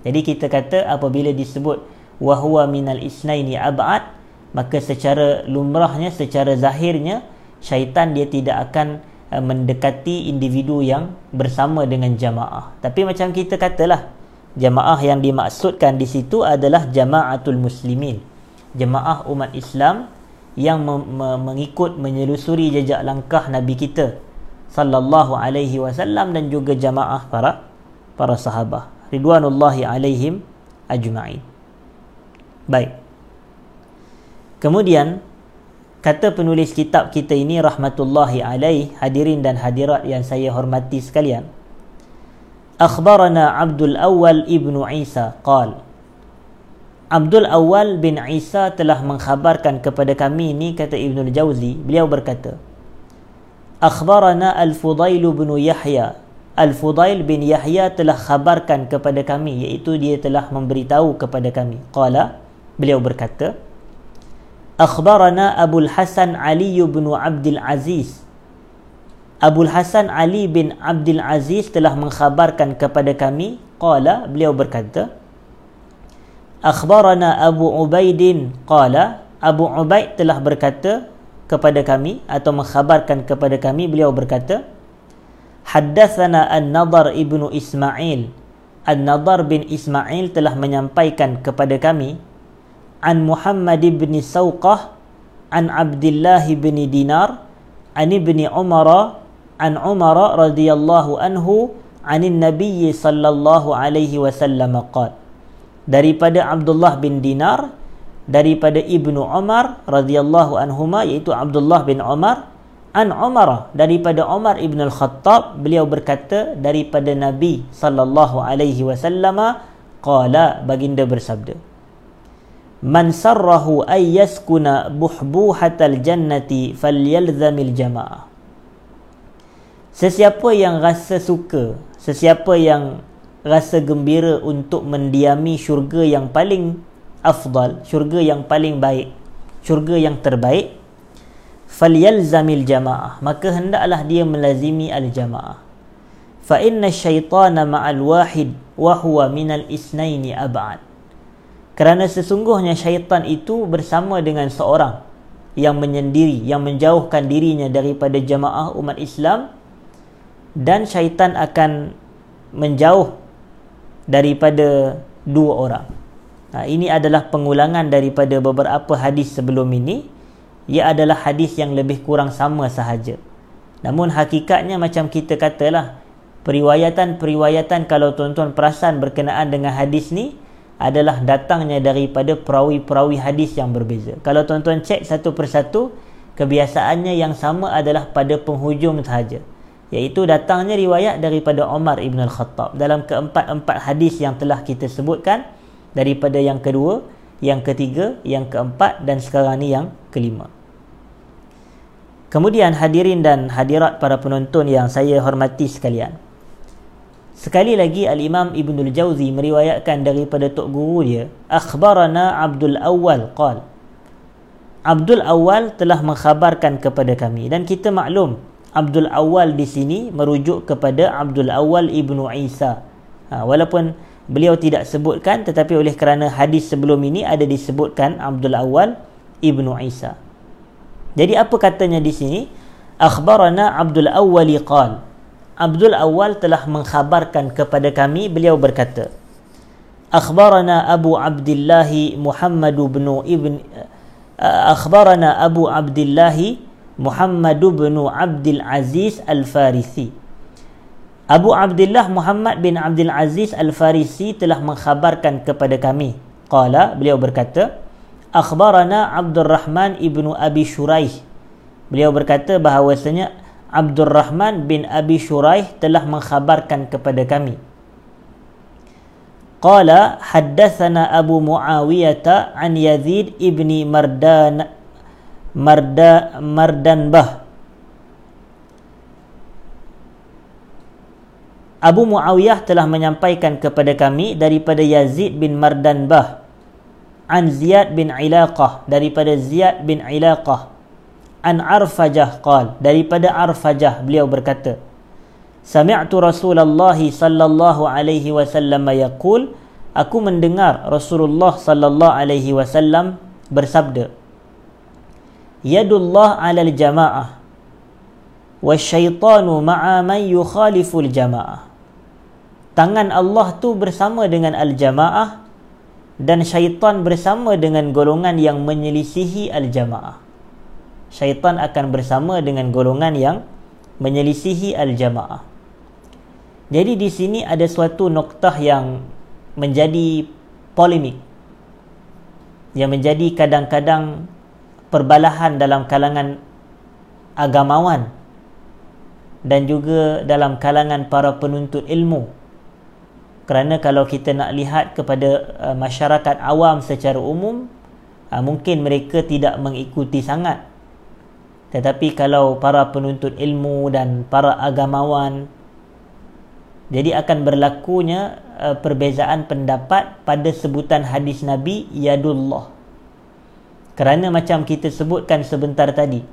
[SPEAKER 1] Jadi kita kata apabila disebut wahwa minal isnaini ab'ad, maka secara lumrahnya, secara zahirnya, syaitan dia tidak akan uh, mendekati individu yang bersama dengan jamaah. Tapi macam kita katalah, jamaah yang dimaksudkan di situ adalah jamaatul muslimin jemaah umat Islam yang mengikut menyelusuri jejak langkah Nabi kita sallallahu alaihi wasallam dan juga jemaah para para sahabat ridwanullahi alaihim ajma'in. Baik. Kemudian kata penulis kitab kita ini rahmatullahi alaih hadirin dan hadirat yang saya hormati sekalian. Akhbarana Abdul Awwal Ibnu Isa qala Abdul Awal bin Isa telah mengkhabarkan kepada kami ini kata Ibn Jauzi. Beliau berkata Akhbarana Al-Fudail bin Yahya. Al-Fudail bin Yahya telah khabarkan kepada kami iaitu dia telah memberitahu kepada kami. Qala beliau berkata akhbarana Abu Hasan Ali bin Abdul Aziz. Abu Hasan Ali bin Abdul Aziz telah mengkhabarkan kepada kami. Qala beliau berkata akhbarana Abu Ubaidin qala Abu Ubaid telah berkata kepada kami atau mengkhabarkan kepada kami beliau berkata haddatsana an-nadar ibnu ismail. An-nadar bin ismail telah menyampaikan kepada kami an muhammad ibn sauqah an abdullah bin dinar an ibni umar an umar radhiyallahu anhu an nabiy sallallahu alaihi wasallam qala daripada abdullah bin dinar daripada Ibnu Umar radhiyallahu anhuma iaitu Abdullah bin Umar an Umar daripada Umar ibn al-Khattab beliau berkata daripada Nabi sallallahu alaihi wasallam qala baginda bersabda Man sarrahu ay yaskuna buhbuhatal jannati falyalzamil jamaah Sesiapa yang rasa suka sesiapa yang rasa gembira untuk mendiami syurga yang paling afdal syurga yang paling baik syurga yang terbaik falyalzamil jamaah. Maka hendaklah dia melazimi al jamaah fa inna syaitana ma'al wahid wa huwa minal isnaini ab'ad. Kerana sesungguhnya syaitan itu bersama dengan seorang yang menyendiri yang menjauhkan dirinya daripada jamaah umat Islam dan syaitan akan menjauh daripada dua orang Ha, ini adalah pengulangan daripada beberapa hadis sebelum ini. Ia adalah hadis yang lebih kurang sama sahaja. Namun hakikatnya macam kita katalah, periwayatan-periwayatan kalau tuan-tuan perasan berkenaan dengan hadis ni adalah datangnya daripada perawi-perawi hadis yang berbeza. Kalau tuan-tuan cek satu persatu, kebiasaannya yang sama adalah pada penghujung sahaja. Iaitu datangnya riwayat daripada Umar Ibn Al-Khattab. Dalam keempat-empat hadis yang telah kita sebutkan, daripada yang kedua, yang ketiga, yang keempat dan sekarang ni yang kelima. Kemudian hadirin dan hadirat para penonton yang saya hormati sekalian. Sekali lagi Al-Imam Ibnul Jauzi meriwayatkan daripada tok guru dia, akhbarana Abdul Awwal qal. Abdul Awwal telah mengkhabarkan kepada kami dan kita maklum Abdul Awwal di sini merujuk kepada Abdul Awwal Ibnu Isa. Ha, walaupun beliau tidak sebutkan tetapi oleh kerana hadis sebelum ini ada disebutkan Abdul Awal Ibnu Isa. Jadi apa katanya di sini? Akhbarana Abdul Awwal qal. Abdul Awal telah mengkhabarkan kepada kami beliau berkata Akhbarana Abu Abdullah Muhammad bin Ibn Akhbarana Abu Abdullah Muhammad bin Abdul Aziz Al-Farisi Abu Abdullah Muhammad bin Abdul Aziz Al-Farisi telah mengkhabarkan kepada kami. Qala, beliau berkata, Akhbarana Abdul Rahman ibnu Abi Shuraih. Beliau berkata bahawasanya Abdul Rahman bin Abi Shuraih telah mengkhabarkan kepada kami. Qala haddathana Abu Muawiyah an Yazid ibni Mardan Marda Mardanbah Abu Muawiyah telah menyampaikan kepada kami daripada Yazid bin Mardanbah an Ziyad bin Ilaqah daripada Ziyad bin Ilaqah an Arfajah qal daripada Arfajah beliau berkata Sami'tu Rasulullah sallallahu alaihi wasallam yaqul aku mendengar Rasulullah sallallahu alaihi wasallam bersabda Yadullah 'alal jamaah wasyaitanu ma'a man yukhaliful jamaah tangan Allah tu bersama dengan al-jamaah dan syaitan bersama dengan golongan yang menyelisihi al-jamaah. Syaitan akan bersama dengan golongan yang menyelisihi al-jamaah. Jadi di sini ada suatu noktah yang menjadi polemik. Yang menjadi kadang-kadang perbalahan dalam kalangan agamawan dan juga dalam kalangan para penuntut ilmu. Kerana kalau kita nak lihat kepada uh, masyarakat awam secara umum uh, mungkin mereka tidak mengikuti sangat. Tetapi kalau para penuntut ilmu dan para agamawan jadi akan berlakunya uh, perbezaan pendapat pada sebutan hadis Nabi yadullah kerana macam kita sebutkan sebentar tadi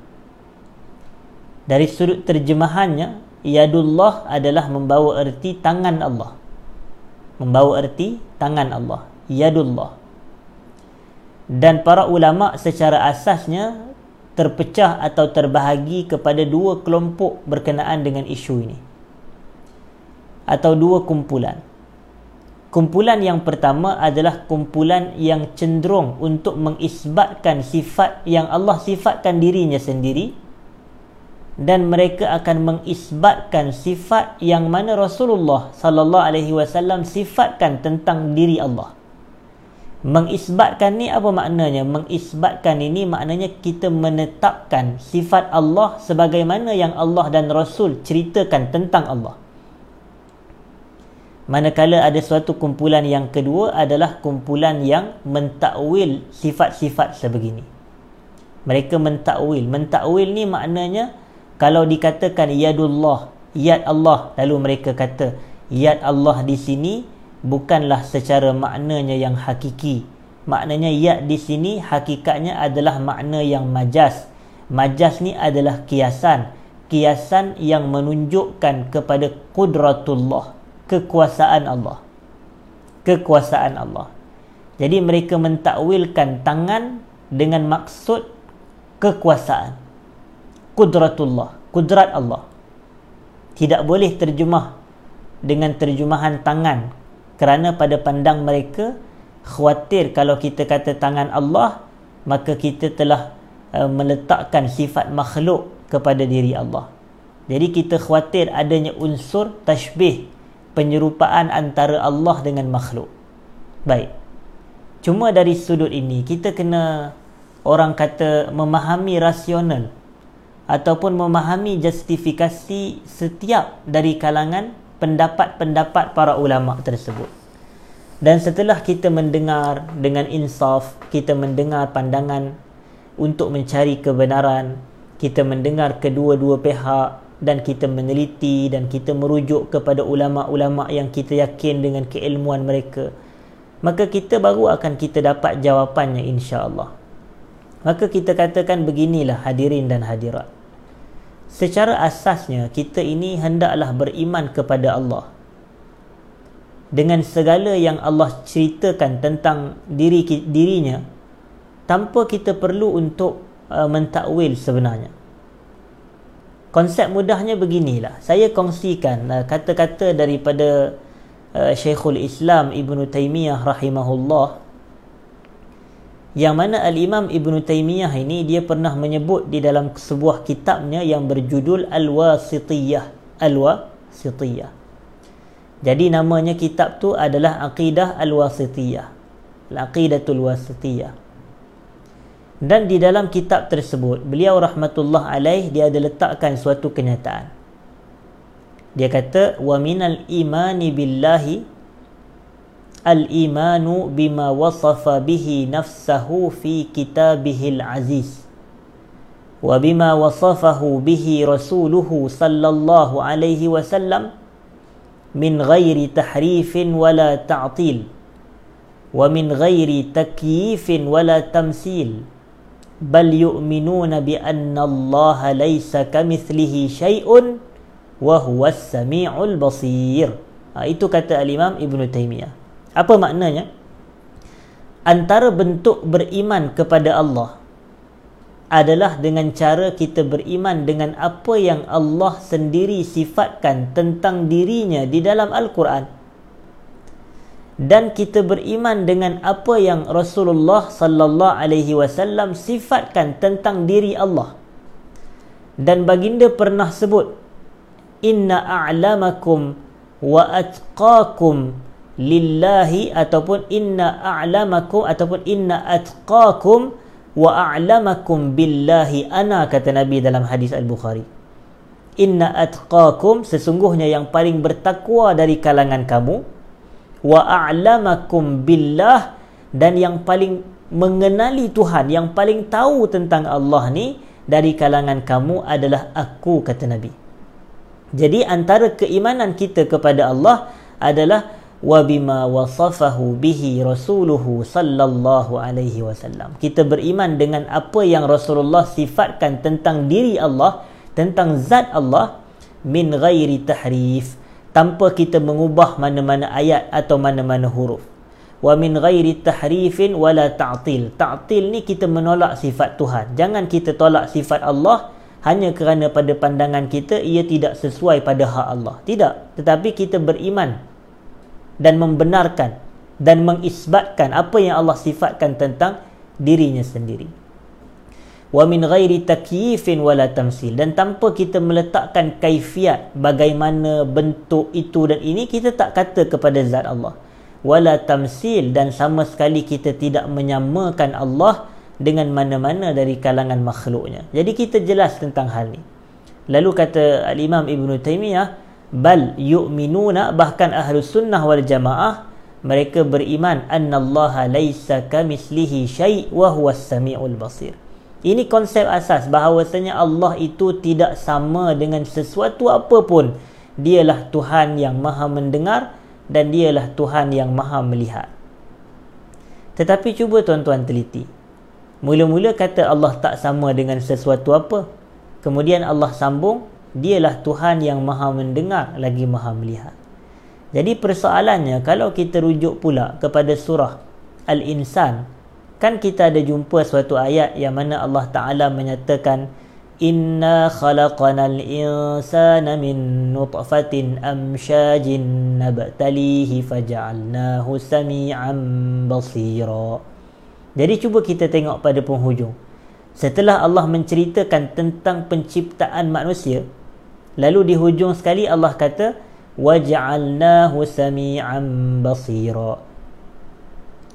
[SPEAKER 1] dari sudut terjemahannya yadullah adalah membawa erti tangan Allah. Membawa erti tangan Allah. Yadullah. Dan para ulama secara asasnya terpecah atau terbahagi kepada dua kelompok berkenaan dengan isu ini. Atau dua kumpulan. Kumpulan yang pertama adalah kumpulan yang cenderung untuk mengisbatkan sifat yang Allah sifatkan dirinya sendiri dan mereka akan mengisbatkan sifat yang mana Rasulullah sallallahu alaihi wasallam sifatkan tentang diri Allah. Mengisbatkan ni apa maknanya? Mengisbatkan ini maknanya kita menetapkan sifat Allah sebagaimana yang Allah dan Rasul ceritakan tentang Allah. Manakala ada suatu kumpulan yang kedua adalah kumpulan yang mentakwil sifat-sifat sebegini. Mereka mentakwil. Mentakwil ni maknanya kalau dikatakan yadullah, yad Allah, lalu mereka kata yad Allah di sini bukanlah secara maknanya yang hakiki. Maknanya yad di sini hakikatnya adalah makna yang majas. Majas ni adalah kiasan. Kiasan yang menunjukkan kepada kudratullah kekuasaan Allah. Kekuasaan Allah. Jadi mereka mentakwilkan tangan dengan maksud kekuasaan. Kudratullah, kudrat Allah. Tidak boleh terjemah dengan terjemahan tangan kerana pada pandang mereka khawatir kalau kita kata tangan Allah maka kita telah uh, meletakkan sifat makhluk kepada diri Allah. Jadi kita khawatir adanya unsur tashbih penyerupaan antara Allah dengan makhluk. Baik. Cuma dari sudut ini kita kena orang kata memahami rasional ataupun memahami justifikasi setiap dari kalangan pendapat-pendapat para ulama tersebut. Dan setelah kita mendengar dengan insaf, kita mendengar pandangan untuk mencari kebenaran, kita mendengar kedua-dua pihak dan kita meneliti dan kita merujuk kepada ulama-ulama yang kita yakin dengan keilmuan mereka. Maka kita baru akan kita dapat jawapannya insya-Allah. Maka kita katakan beginilah hadirin dan hadirat. Secara asasnya kita ini hendaklah beriman kepada Allah. Dengan segala yang Allah ceritakan tentang diri dirinya tanpa kita perlu untuk uh, mentakwil sebenarnya konsep mudahnya beginilah. Saya kongsikan uh, kata-kata daripada uh, Syekhul Islam Ibn Taymiyah rahimahullah yang mana Al-Imam Ibn Taymiyah ini dia pernah menyebut di dalam sebuah kitabnya yang berjudul Al-Wasitiyah. Al-Wasitiyah. Jadi namanya kitab tu adalah Aqidah Al-Wasitiyah. Al-Aqidatul Wasitiyah dan di dalam kitab tersebut beliau rahmatullah alaih dia ada letakkan suatu kenyataan. Dia kata wa minal imani billahi al imanu bima wasafa bihi nafsahu fi kitabihil aziz wa bima wasafahu bihi rasuluhu sallallahu alaihi wasallam min ghairi tahrifin wala ta'til min ghairi takyifin wala tamsil bi anna Allah laysa kamithlihi syai'un wa huwa as-sami'ul basir. Ha, itu kata al-Imam Ibn Taymiyah. Apa maknanya? Antara bentuk beriman kepada Allah adalah dengan cara kita beriman dengan apa yang Allah sendiri sifatkan tentang dirinya di dalam Al-Quran dan kita beriman dengan apa yang Rasulullah sallallahu alaihi wasallam sifatkan tentang diri Allah. Dan baginda pernah sebut inna a'lamakum wa atqakum lillahi ataupun inna a'lamakum ataupun inna atqakum wa a'lamakum billahi ana kata Nabi dalam hadis Al-Bukhari. Inna atqakum sesungguhnya yang paling bertakwa dari kalangan kamu wa a'lamakum billah. Dan yang paling mengenali Tuhan yang paling tahu tentang Allah ni dari kalangan kamu adalah aku kata Nabi. Jadi antara keimanan kita kepada Allah adalah wa bima wasafahu bihi rasuluhu sallallahu alaihi wasallam. Kita beriman dengan apa yang Rasulullah sifatkan tentang diri Allah, tentang zat Allah min ghairi tahrif tanpa kita mengubah mana-mana ayat atau mana-mana huruf. Wa min ghairi tahrifin wala ta'til. Ta'til ni kita menolak sifat Tuhan. Jangan kita tolak sifat Allah hanya kerana pada pandangan kita ia tidak sesuai pada hak Allah. Tidak, tetapi kita beriman dan membenarkan dan mengisbatkan apa yang Allah sifatkan tentang dirinya sendiri. Wa min ghairi takyifin wala tamsil dan tanpa kita meletakkan kaifiat bagaimana bentuk itu dan ini kita tak kata kepada zat Allah. Wala tamsil dan sama sekali kita tidak menyamakan Allah dengan mana-mana dari kalangan makhluknya. Jadi kita jelas tentang hal ini. Lalu kata Al-Imam Ibn Taymiyah, bal yu'minuna bahkan ahlu sunnah wal jamaah mereka beriman annallaha laisa kamislihi syai' wa huwa samiul basir. Ini konsep asas bahawasanya Allah itu tidak sama dengan sesuatu apapun. Dialah Tuhan yang maha mendengar dan dialah Tuhan yang maha melihat. Tetapi cuba tuan-tuan teliti. Mula-mula kata Allah tak sama dengan sesuatu apa. Kemudian Allah sambung, dialah Tuhan yang maha mendengar lagi maha melihat. Jadi persoalannya kalau kita rujuk pula kepada surah Al-Insan, kan kita ada jumpa suatu ayat yang mana Allah Ta'ala menyatakan Inna khalaqanal insana min nutfatin amshajin nabtalihi faja'alnahu sami'an basira. Jadi cuba kita tengok pada penghujung. Setelah Allah menceritakan tentang penciptaan manusia, lalu di hujung sekali Allah kata waja'alnahu sami'an basira.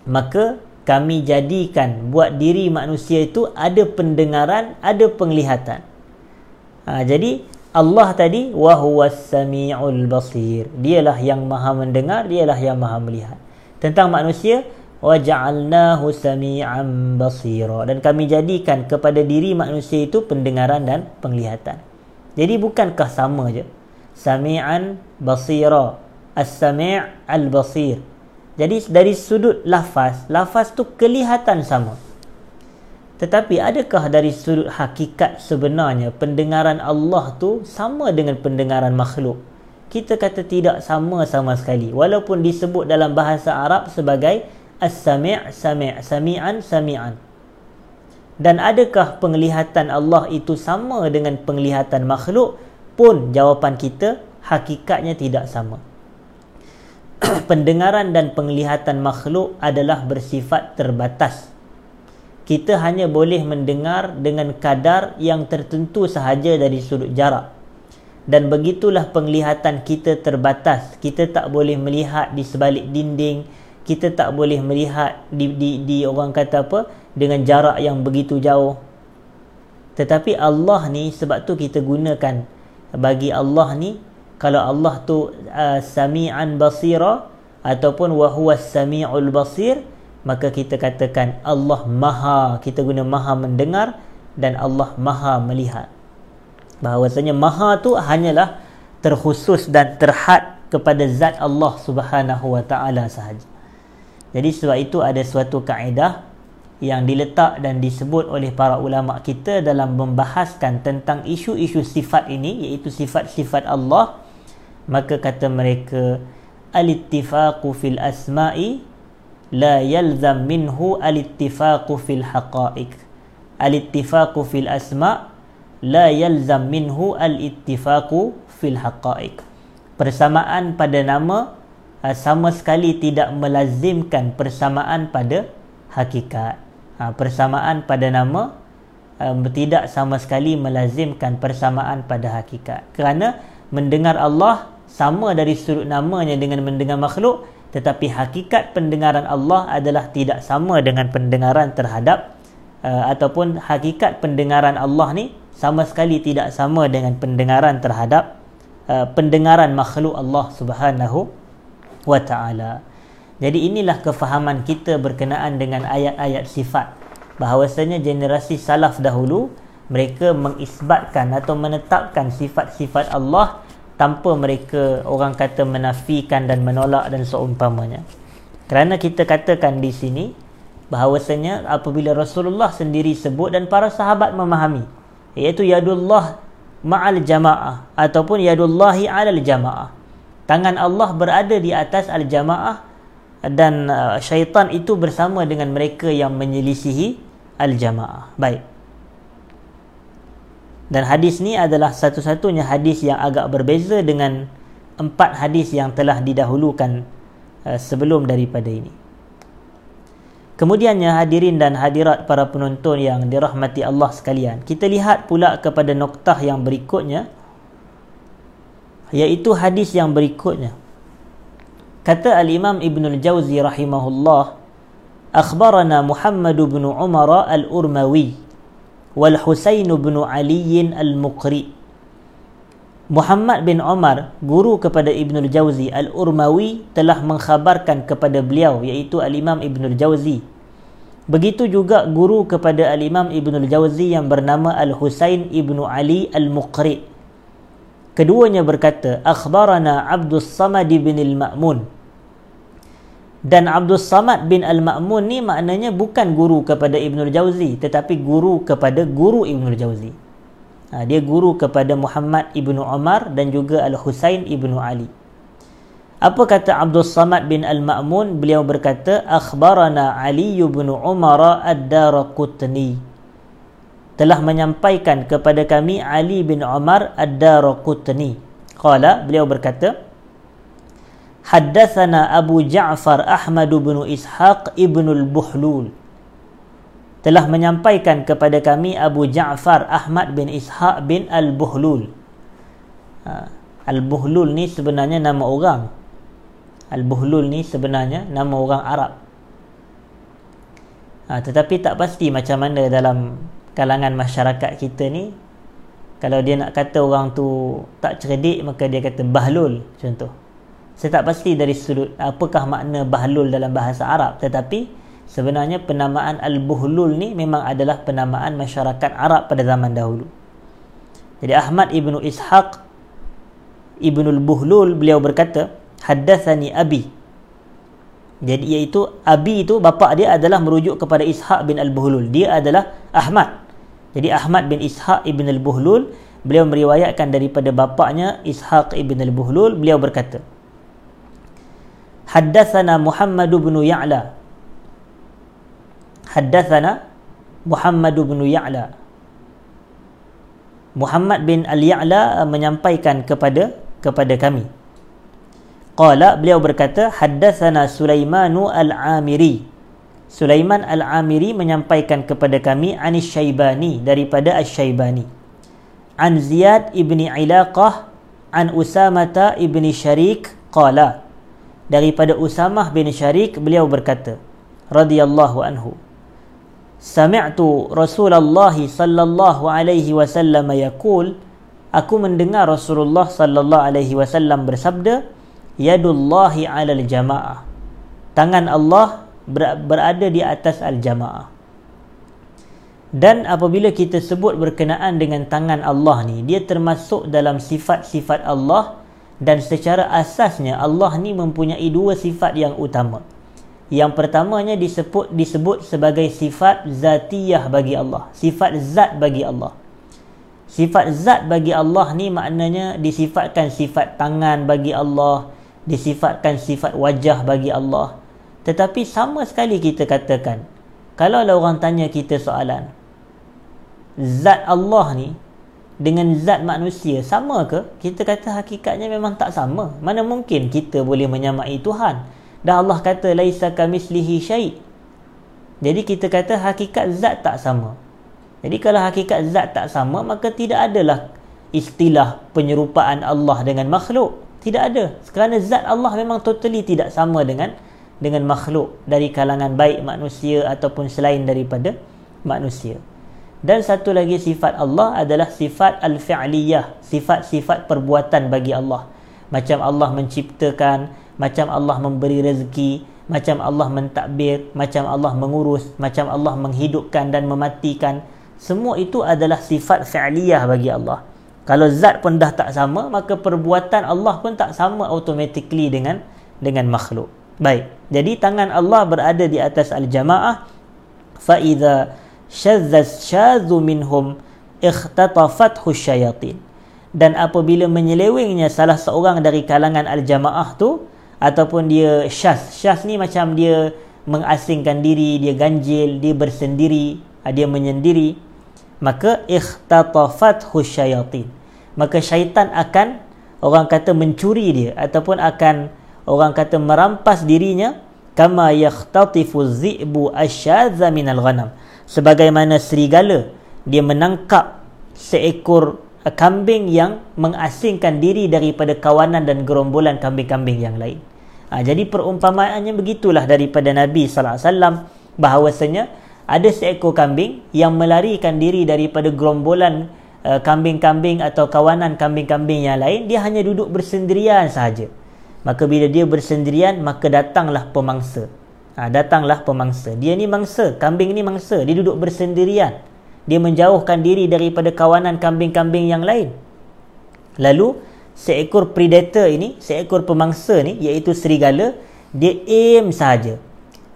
[SPEAKER 1] Maka kami jadikan buat diri manusia itu ada pendengaran, ada penglihatan. Ha, jadi Allah tadi wahuwas sami'ul basir. Dialah yang maha mendengar, dialah yang maha melihat. Tentang manusia, waja'alnahu sami'an basira dan kami jadikan kepada diri manusia itu pendengaran dan penglihatan. Jadi bukankah sama je? Sami'an basira. As-sami' al-basir. Jadi dari sudut lafaz, lafaz tu kelihatan sama. Tetapi adakah dari sudut hakikat sebenarnya pendengaran Allah tu sama dengan pendengaran makhluk? Kita kata tidak sama sama sekali. Walaupun disebut dalam bahasa Arab sebagai as-sami' sami' sami'an sami'an dan adakah penglihatan Allah itu sama dengan penglihatan makhluk pun jawapan kita hakikatnya tidak sama [clears throat] pendengaran dan penglihatan makhluk adalah bersifat terbatas. Kita hanya boleh mendengar dengan kadar yang tertentu sahaja dari sudut jarak. Dan begitulah penglihatan kita terbatas. Kita tak boleh melihat di sebalik dinding. Kita tak boleh melihat di, di, di orang kata apa dengan jarak yang begitu jauh. Tetapi Allah ni sebab tu kita gunakan bagi Allah ni kalau Allah tu uh, sami'an basira ataupun wa huwa sami'ul basir maka kita katakan Allah maha kita guna maha mendengar dan Allah maha melihat. Bahawasanya maha tu hanyalah terkhusus dan terhad kepada zat Allah Subhanahu wa taala sahaja. Jadi sebab itu ada suatu kaedah yang diletak dan disebut oleh para ulama kita dalam membahaskan tentang isu-isu sifat ini iaitu sifat-sifat Allah maka kata mereka al-ittifaqu fil asma'i la yalzam minhu al-ittifaqu fil haqa'iq al-ittifaqu fil asma' la yalzam minhu al-ittifaqu fil haqa'iq persamaan pada nama uh, sama sekali tidak melazimkan persamaan pada hakikat. Uh, persamaan pada nama um, tidak sama sekali melazimkan persamaan pada hakikat. Kerana mendengar Allah sama dari sudut namanya dengan mendengar makhluk tetapi hakikat pendengaran Allah adalah tidak sama dengan pendengaran terhadap uh, ataupun hakikat pendengaran Allah ni sama sekali tidak sama dengan pendengaran terhadap uh, pendengaran makhluk Allah Subhanahu wa taala. Jadi inilah kefahaman kita berkenaan dengan ayat-ayat sifat. Bahawasanya generasi salaf dahulu mereka mengisbatkan atau menetapkan sifat-sifat Allah tanpa mereka orang kata menafikan dan menolak dan seumpamanya. Kerana kita katakan di sini bahawasanya apabila Rasulullah sendiri sebut dan para sahabat memahami iaitu yadullah ma'al jamaah ataupun yadullahi 'alal jamaah. Tangan Allah berada di atas al jamaah dan uh, syaitan itu bersama dengan mereka yang menyelisihi al jamaah. Baik dan hadis ni adalah satu-satunya hadis yang agak berbeza dengan empat hadis yang telah didahulukan uh, sebelum daripada ini. Kemudiannya hadirin dan hadirat para penonton yang dirahmati Allah sekalian. Kita lihat pula kepada noktah yang berikutnya iaitu hadis yang berikutnya. Kata al-Imam Ibn al-Jawzi rahimahullah, akhbarana Muhammad bin Umar al-Urmawi wal Husain bin Ali al-Muqri. Muhammad bin Umar guru kepada Ibn al-Jawzi al-Urmawi telah mengkhabarkan kepada beliau iaitu al-Imam Ibn al-Jawzi begitu juga guru kepada al-Imam Ibn al-Jawzi yang bernama al-Husain Ibn Ali al-Muqri. Keduanya berkata akhbarana Abdus Samad bin al-Ma'mun dan Abdul Samad bin Al-Ma'mun ni maknanya bukan guru kepada Ibnul Jauzi tetapi guru kepada guru Ibnul Jauzi. Ha, dia guru kepada Muhammad Ibnu Umar dan juga Al-Husain Ibnu Ali. Apa kata Abdul Samad bin Al-Ma'mun? Beliau berkata, Akhbarana Ali bin Umar Ad-Daraqutni. Telah menyampaikan kepada kami Ali bin Umar Ad-Daraqutni. Qala, beliau berkata, Haddathana Abu Ja'far Ahmad bin Ishaq ibn al-Buhlul telah menyampaikan kepada kami Abu Ja'far Ahmad bin Ishaq bin al-Buhlul. Ha, al-Buhlul ni sebenarnya nama orang. Al-Buhlul ni sebenarnya nama orang Arab. Ha, tetapi tak pasti macam mana dalam kalangan masyarakat kita ni kalau dia nak kata orang tu tak cerdik maka dia kata bahlul contoh saya tak pasti dari sudut apakah makna bahlul dalam bahasa Arab. Tetapi sebenarnya penamaan al-buhlul ni memang adalah penamaan masyarakat Arab pada zaman dahulu. Jadi Ahmad ibnu Ishaq ibnu al-buhlul beliau berkata haddathani abi. Jadi iaitu abi itu bapa dia adalah merujuk kepada Ishaq bin al-buhlul. Dia adalah Ahmad. Jadi Ahmad bin Ishaq ibn al-buhlul beliau meriwayatkan daripada bapaknya Ishaq ibn al-buhlul beliau berkata حدثنا محمد Ya'la haddathana Muhammad محمد Ya'la Muhammad bin Al-Ya'la menyampaikan kepada kepada kami. qala beliau berkata haddatsana Sulaimanu Al-Amiri Sulaiman Al-Amiri menyampaikan kepada kami Anis Syaibani daripada Al-Syaibani. An Ziyad ibni Ilaqah An Usamata ibni Syarik Qala daripada Usamah bin Syarik beliau berkata radhiyallahu anhu Sami'tu Rasulullah sallallahu alaihi wasallam yaqul aku mendengar Rasulullah sallallahu alaihi wasallam bersabda yadullahi 'alal jamaah tangan Allah berada di atas al jamaah dan apabila kita sebut berkenaan dengan tangan Allah ni dia termasuk dalam sifat-sifat Allah dan secara asasnya Allah ni mempunyai dua sifat yang utama. Yang pertamanya disebut disebut sebagai sifat zatiyah bagi Allah, sifat zat bagi Allah. Sifat zat bagi Allah ni maknanya disifatkan sifat tangan bagi Allah, disifatkan sifat wajah bagi Allah. Tetapi sama sekali kita katakan, kalau orang tanya kita soalan, zat Allah ni dengan zat manusia sama ke? Kita kata hakikatnya memang tak sama. Mana mungkin kita boleh menyamai Tuhan? Dah Allah kata laisa kamislihi syai'. Jadi kita kata hakikat zat tak sama. Jadi kalau hakikat zat tak sama maka tidak adalah istilah penyerupaan Allah dengan makhluk. Tidak ada. Kerana zat Allah memang totally tidak sama dengan dengan makhluk dari kalangan baik manusia ataupun selain daripada manusia. Dan satu lagi sifat Allah adalah sifat al-fi'liyah, sifat-sifat perbuatan bagi Allah. Macam Allah menciptakan, macam Allah memberi rezeki, macam Allah mentadbir, macam Allah mengurus, macam Allah menghidupkan dan mematikan. Semua itu adalah sifat fi'liyah bagi Allah. kalau zat pun dah tak sama maka perbuatan Allah pun tak sama automatically dengan dengan makhluk baik jadi tangan Allah berada di atas al-jamaah fa idza shadza shadhu minhum ikhtatafathu syayatin dan apabila menyelewengnya salah seorang dari kalangan al-jamaah tu ataupun dia syaz syaz ni macam dia mengasingkan diri dia ganjil dia bersendiri dia menyendiri maka ikhtatafathu syayatin. Maka syaitan akan orang kata mencuri dia ataupun akan orang kata merampas dirinya kama yakhtatifu dhi'bu asyadza minal ghanam sebagaimana serigala dia menangkap seekor kambing yang mengasingkan diri daripada kawanan dan gerombolan kambing-kambing yang lain. Ha, jadi perumpamaannya begitulah daripada Nabi sallallahu alaihi wasallam bahawasanya ada seekor kambing yang melarikan diri daripada gerombolan uh, kambing-kambing atau kawanan kambing-kambing yang lain dia hanya duduk bersendirian sahaja. Maka bila dia bersendirian maka datanglah pemangsa ha, datanglah pemangsa. Dia ni mangsa kambing ni mangsa. Dia duduk bersendirian. Dia menjauhkan diri daripada kawanan kambing-kambing yang lain. Lalu seekor predator ini seekor pemangsa ni iaitu serigala dia aim sahaja.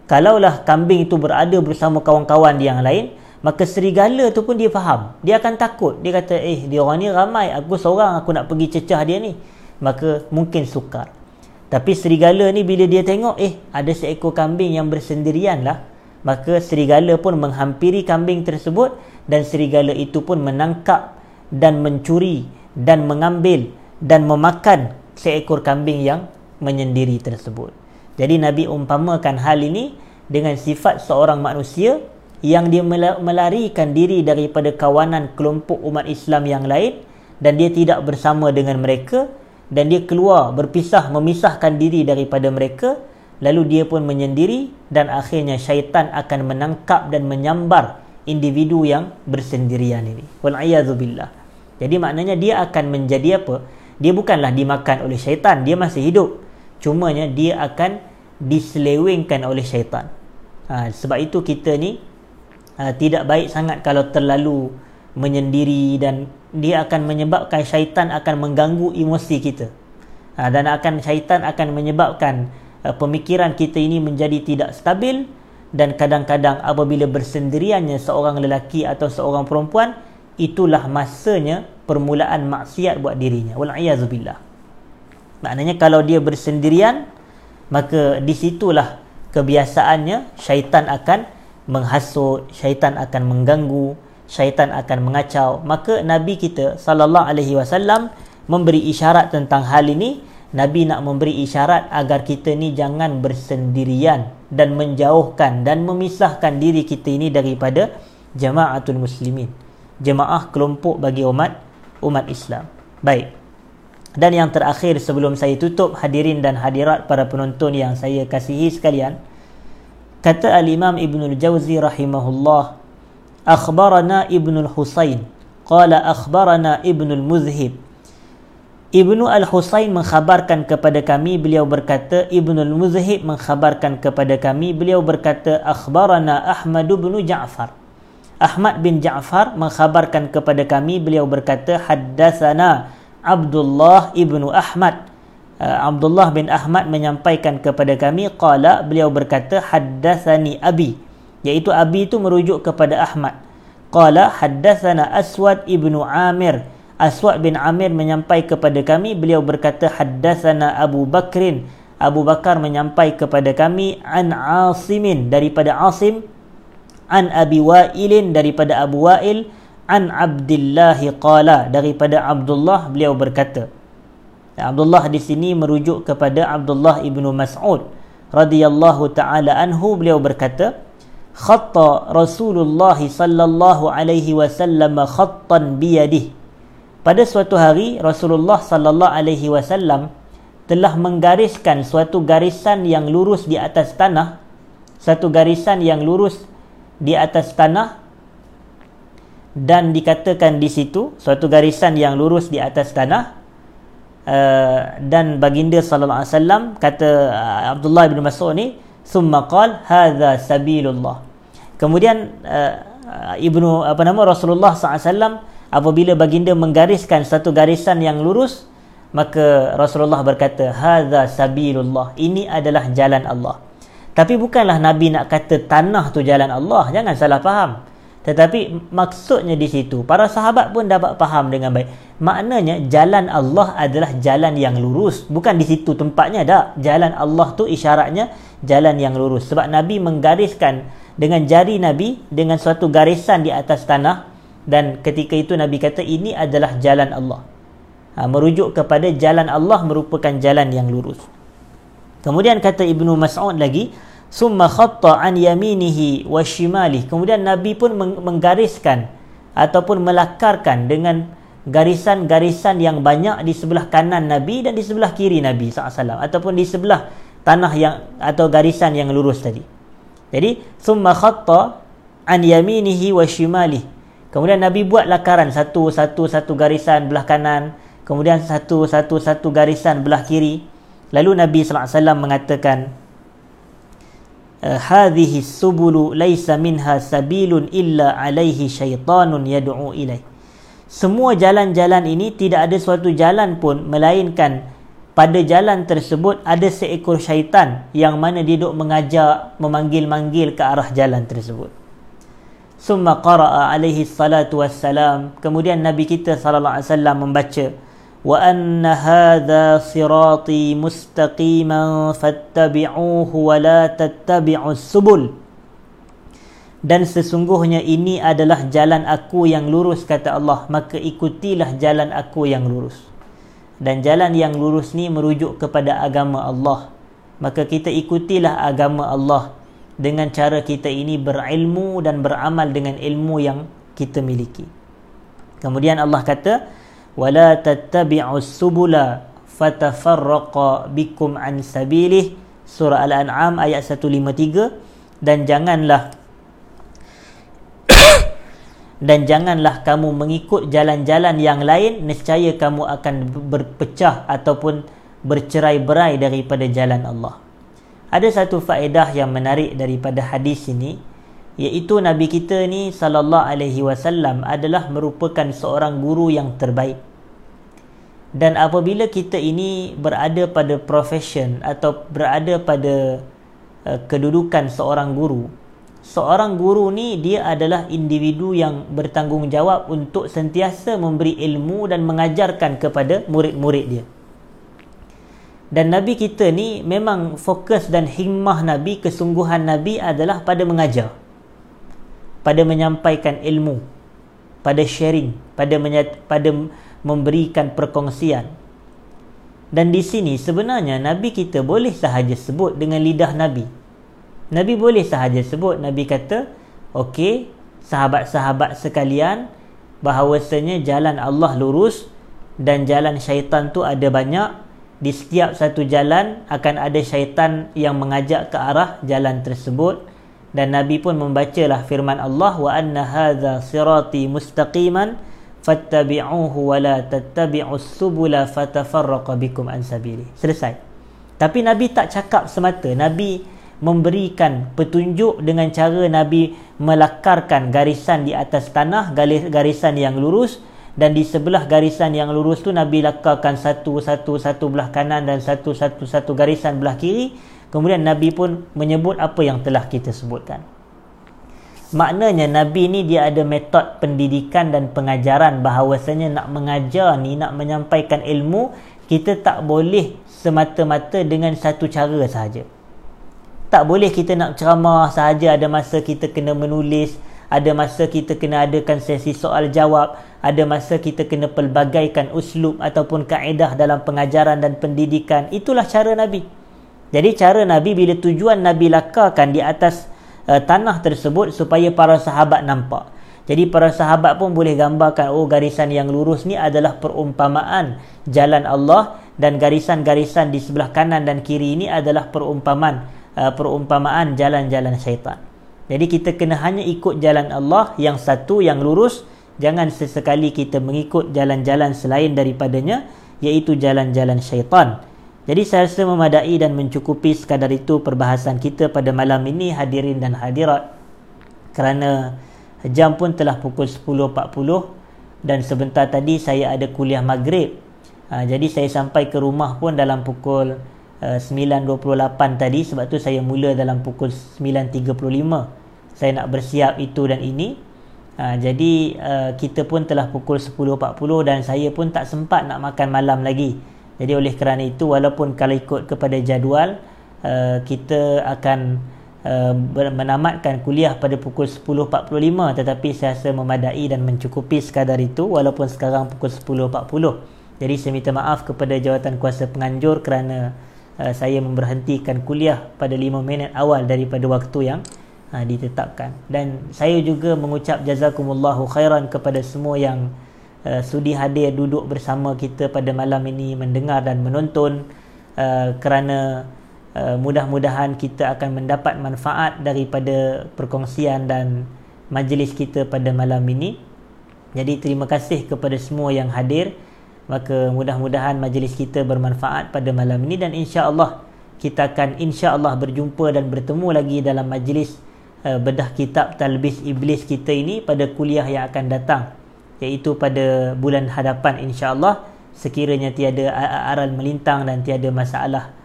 [SPEAKER 1] Kalaulah kambing itu berada bersama kawan-kawan yang lain maka serigala tu pun dia faham. Dia akan takut. Dia kata eh dia orang ni ramai. Aku seorang aku nak pergi cecah dia ni. Maka mungkin sukar tapi serigala ni bila dia tengok eh ada seekor kambing yang bersendirian lah. Maka serigala pun menghampiri kambing tersebut dan serigala itu pun menangkap dan mencuri dan mengambil dan memakan seekor kambing yang menyendiri tersebut. Jadi Nabi umpamakan hal ini dengan sifat seorang manusia yang dia melarikan diri daripada kawanan kelompok umat Islam yang lain dan dia tidak bersama dengan mereka dan dia keluar berpisah memisahkan diri daripada mereka lalu dia pun menyendiri dan akhirnya syaitan akan menangkap dan menyambar individu yang bersendirian ini. Wal billah. Jadi maknanya dia akan menjadi apa? Dia bukanlah dimakan oleh syaitan dia masih hidup. Cumanya dia akan diselewengkan oleh syaitan. Ha, sebab itu kita ni ha, tidak baik sangat kalau terlalu menyendiri dan dia akan menyebabkan syaitan akan mengganggu emosi kita. Ha, dan akan syaitan akan menyebabkan uh, pemikiran kita ini menjadi tidak stabil dan kadang-kadang apabila bersendiriannya seorang lelaki atau seorang perempuan itulah masanya permulaan maksiat buat dirinya. Wal billah. Maknanya kalau dia bersendirian maka disitulah kebiasaannya syaitan akan menghasut syaitan akan mengganggu syaitan akan mengacau maka nabi kita sallallahu alaihi wasallam memberi isyarat tentang hal ini nabi nak memberi isyarat agar kita ni jangan bersendirian dan menjauhkan dan memisahkan diri kita ini daripada jamaatul muslimin jemaah kelompok bagi umat umat Islam baik dan yang terakhir sebelum saya tutup hadirin dan hadirat para penonton yang saya kasihi sekalian. Kata Al-Imam Ibn Al-Jawzi rahimahullah. Akhbarana Ibn Al-Husayn. Qala akhbarana Ibn Al-Muzhib. Ibn Al-Husayn mengkhabarkan kepada kami. Beliau berkata. Ibn Al-Muzhib mengkhabarkan kepada kami. Beliau berkata. Akhbarana Ahmad bin Ja'far. Ahmad bin Ja'far mengkhabarkan kepada kami. Beliau berkata. Haddathana Abdullah ibnu Ahmad uh, Abdullah bin Ahmad menyampaikan kepada kami qala beliau berkata haddatsani abi iaitu abi itu merujuk kepada Ahmad. Qala haddatsana Aswad ibnu Amir. Aswad bin Amir menyampaikan kepada kami beliau berkata haddatsana Abu Bakrin. Abu Bakar menyampaikan kepada kami an Asimin daripada Asim an Abi Wa'ilin daripada Abu Wa'il an Abdullah qala daripada Abdullah beliau berkata. Abdullah di sini merujuk kepada Abdullah ibnu Mas'ud radhiyallahu taala anhu beliau berkata khatta Rasulullah sallallahu alaihi wasallam khattan biyadihi pada suatu hari Rasulullah sallallahu alaihi wasallam telah menggariskan suatu garisan yang lurus di atas tanah satu garisan yang lurus di atas tanah dan dikatakan di situ suatu garisan yang lurus di atas tanah uh, dan baginda sallallahu alaihi wasallam kata uh, Abdullah bin Mas'ud ni summa qal hadza sabilullah kemudian uh, ibnu apa nama Rasulullah wasallam apabila baginda menggariskan satu garisan yang lurus maka Rasulullah berkata hadza sabilullah ini adalah jalan Allah tapi bukanlah nabi nak kata tanah tu jalan Allah jangan salah faham tetapi maksudnya di situ para sahabat pun dapat faham dengan baik. Maknanya jalan Allah adalah jalan yang lurus. Bukan di situ tempatnya dak. Jalan Allah tu isyaratnya jalan yang lurus. Sebab Nabi menggariskan dengan jari Nabi dengan suatu garisan di atas tanah dan ketika itu Nabi kata ini adalah jalan Allah. Ha, merujuk kepada jalan Allah merupakan jalan yang lurus. Kemudian kata Ibnu Mas'ud lagi, summa khatta an yaminihi wa shimalihi kemudian nabi pun menggariskan ataupun melakarkan dengan garisan-garisan yang banyak di sebelah kanan nabi dan di sebelah kiri nabi SAW ataupun di sebelah tanah yang atau garisan yang lurus tadi jadi summa khatta an yaminihi wa shimalihi. Kemudian nabi buat lakaran. Satu satu satu garisan belah kanan. Kemudian satu satu satu garisan belah kiri. Lalu nabi SAW mengatakan hadhihi subulu laisa minha sabilun illa alaihi syaitanun yad'u ilai semua jalan-jalan ini tidak ada suatu jalan pun melainkan pada jalan tersebut ada seekor syaitan yang mana dia duduk mengajak memanggil-manggil ke arah jalan tersebut. Summa qara'a alaihi salatu wassalam. Kemudian nabi kita sallallahu alaihi wasallam membaca wa anna hadha sirati mustaqiman fattabi'uhu wa la tattabi'us subul. Dan sesungguhnya ini adalah jalan aku yang lurus kata Allah. Maka ikutilah jalan aku yang lurus dan jalan yang lurus ni merujuk kepada agama Allah. Maka kita ikutilah agama Allah dengan cara kita ini berilmu dan beramal dengan ilmu yang kita miliki. Kemudian Allah kata wala tattabi'us subula fatafarraqa bikum an sabilih. Surah al-an'am ayat 153 dan janganlah dan janganlah kamu mengikut jalan-jalan yang lain nescaya kamu akan berpecah ataupun bercerai-berai daripada jalan Allah. Ada satu faedah yang menarik daripada hadis ini iaitu nabi kita ni sallallahu alaihi wasallam adalah merupakan seorang guru yang terbaik. Dan apabila kita ini berada pada profession atau berada pada uh, kedudukan seorang guru seorang guru ni dia adalah individu yang bertanggungjawab untuk sentiasa memberi ilmu dan mengajarkan kepada murid-murid dia. Dan Nabi kita ni memang fokus dan himmah Nabi, kesungguhan Nabi adalah pada mengajar pada menyampaikan ilmu pada sharing pada menyat, pada memberikan perkongsian. Dan di sini sebenarnya Nabi kita boleh sahaja sebut dengan lidah Nabi Nabi boleh sahaja sebut. Nabi kata okey sahabat-sahabat sekalian bahawasanya jalan Allah lurus dan jalan syaitan tu ada banyak. Di setiap satu jalan akan ada syaitan yang mengajak ke arah jalan tersebut. Dan Nabi pun membacalah firman Allah wa anna hadza sirati mustaqiman fattabi'uhu wa la tattabi'us subula fatafarraqa bikum selesai. Tapi nabi tak cakap semata. Nabi memberikan petunjuk dengan cara nabi melakarkan garisan di atas tanah garisan yang lurus dan di sebelah garisan yang lurus tu nabi lakarkan satu satu satu belah kanan dan satu satu satu garisan belah kiri Kemudian Nabi pun menyebut apa yang telah kita sebutkan. Maknanya Nabi ni dia ada metod pendidikan dan pengajaran bahawasanya nak mengajar ni, nak menyampaikan ilmu, kita tak boleh semata-mata dengan satu cara sahaja. Tak boleh kita nak ceramah sahaja ada masa kita kena menulis, ada masa kita kena adakan sesi soal jawab, ada masa kita kena pelbagaikan uslub ataupun kaedah dalam pengajaran dan pendidikan. Itulah cara Nabi. Jadi cara Nabi bila tujuan Nabi lakarkan di atas uh, tanah tersebut supaya para sahabat nampak. Jadi para sahabat pun boleh gambarkan oh garisan yang lurus ni adalah perumpamaan jalan Allah dan garisan-garisan di sebelah kanan dan kiri ini adalah perumpamaan uh, perumpamaan jalan-jalan syaitan. Jadi kita kena hanya ikut jalan Allah yang satu yang lurus, jangan sesekali kita mengikut jalan-jalan selain daripadanya iaitu jalan-jalan syaitan. Jadi saya rasa memadai dan mencukupi sekadar itu perbahasan kita pada malam ini hadirin dan hadirat. Kerana jam pun telah pukul 10.40 dan sebentar tadi saya ada kuliah maghrib ha, jadi saya sampai ke rumah pun dalam pukul uh, 9.28 tadi sebab tu saya mula dalam pukul 9.35 saya nak bersiap itu dan ini. Ha, jadi uh, kita pun telah pukul 10.40 dan saya pun tak sempat nak makan malam lagi. Jadi oleh kerana itu walaupun kalau ikut kepada jadual uh, kita akan uh, menamatkan kuliah pada pukul 10.45 tetapi saya rasa memadai dan mencukupi sekadar itu walaupun sekarang pukul 10.40 jadi saya minta maaf kepada jawatan kuasa penganjur kerana uh, saya memberhentikan kuliah pada 5 minit awal daripada waktu yang uh, ditetapkan dan saya juga mengucap jazakumullahu khairan kepada semua yang uh, sudi hadir duduk bersama kita pada malam ini mendengar dan menonton uh, kerana uh, mudah-mudahan kita akan mendapat manfaat daripada perkongsian dan majlis kita pada malam ini. Jadi terima kasih kepada semua yang hadir. Maka mudah-mudahan majlis kita bermanfaat pada malam ini dan insya-Allah kita akan insya-Allah berjumpa dan bertemu lagi dalam majlis uh, bedah kitab Talbis Iblis kita ini pada kuliah yang akan datang iaitu pada bulan hadapan insya-Allah sekiranya tiada aral melintang dan tiada masalah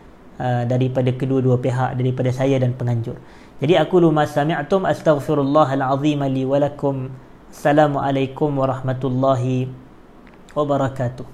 [SPEAKER 1] uh, daripada kedua-dua pihak daripada saya dan penganjur. Jadi aku lu masami'tum astaghfirullahal azim li wa lakum. Assalamualaikum warahmatullahi wabarakatuh. وبركاته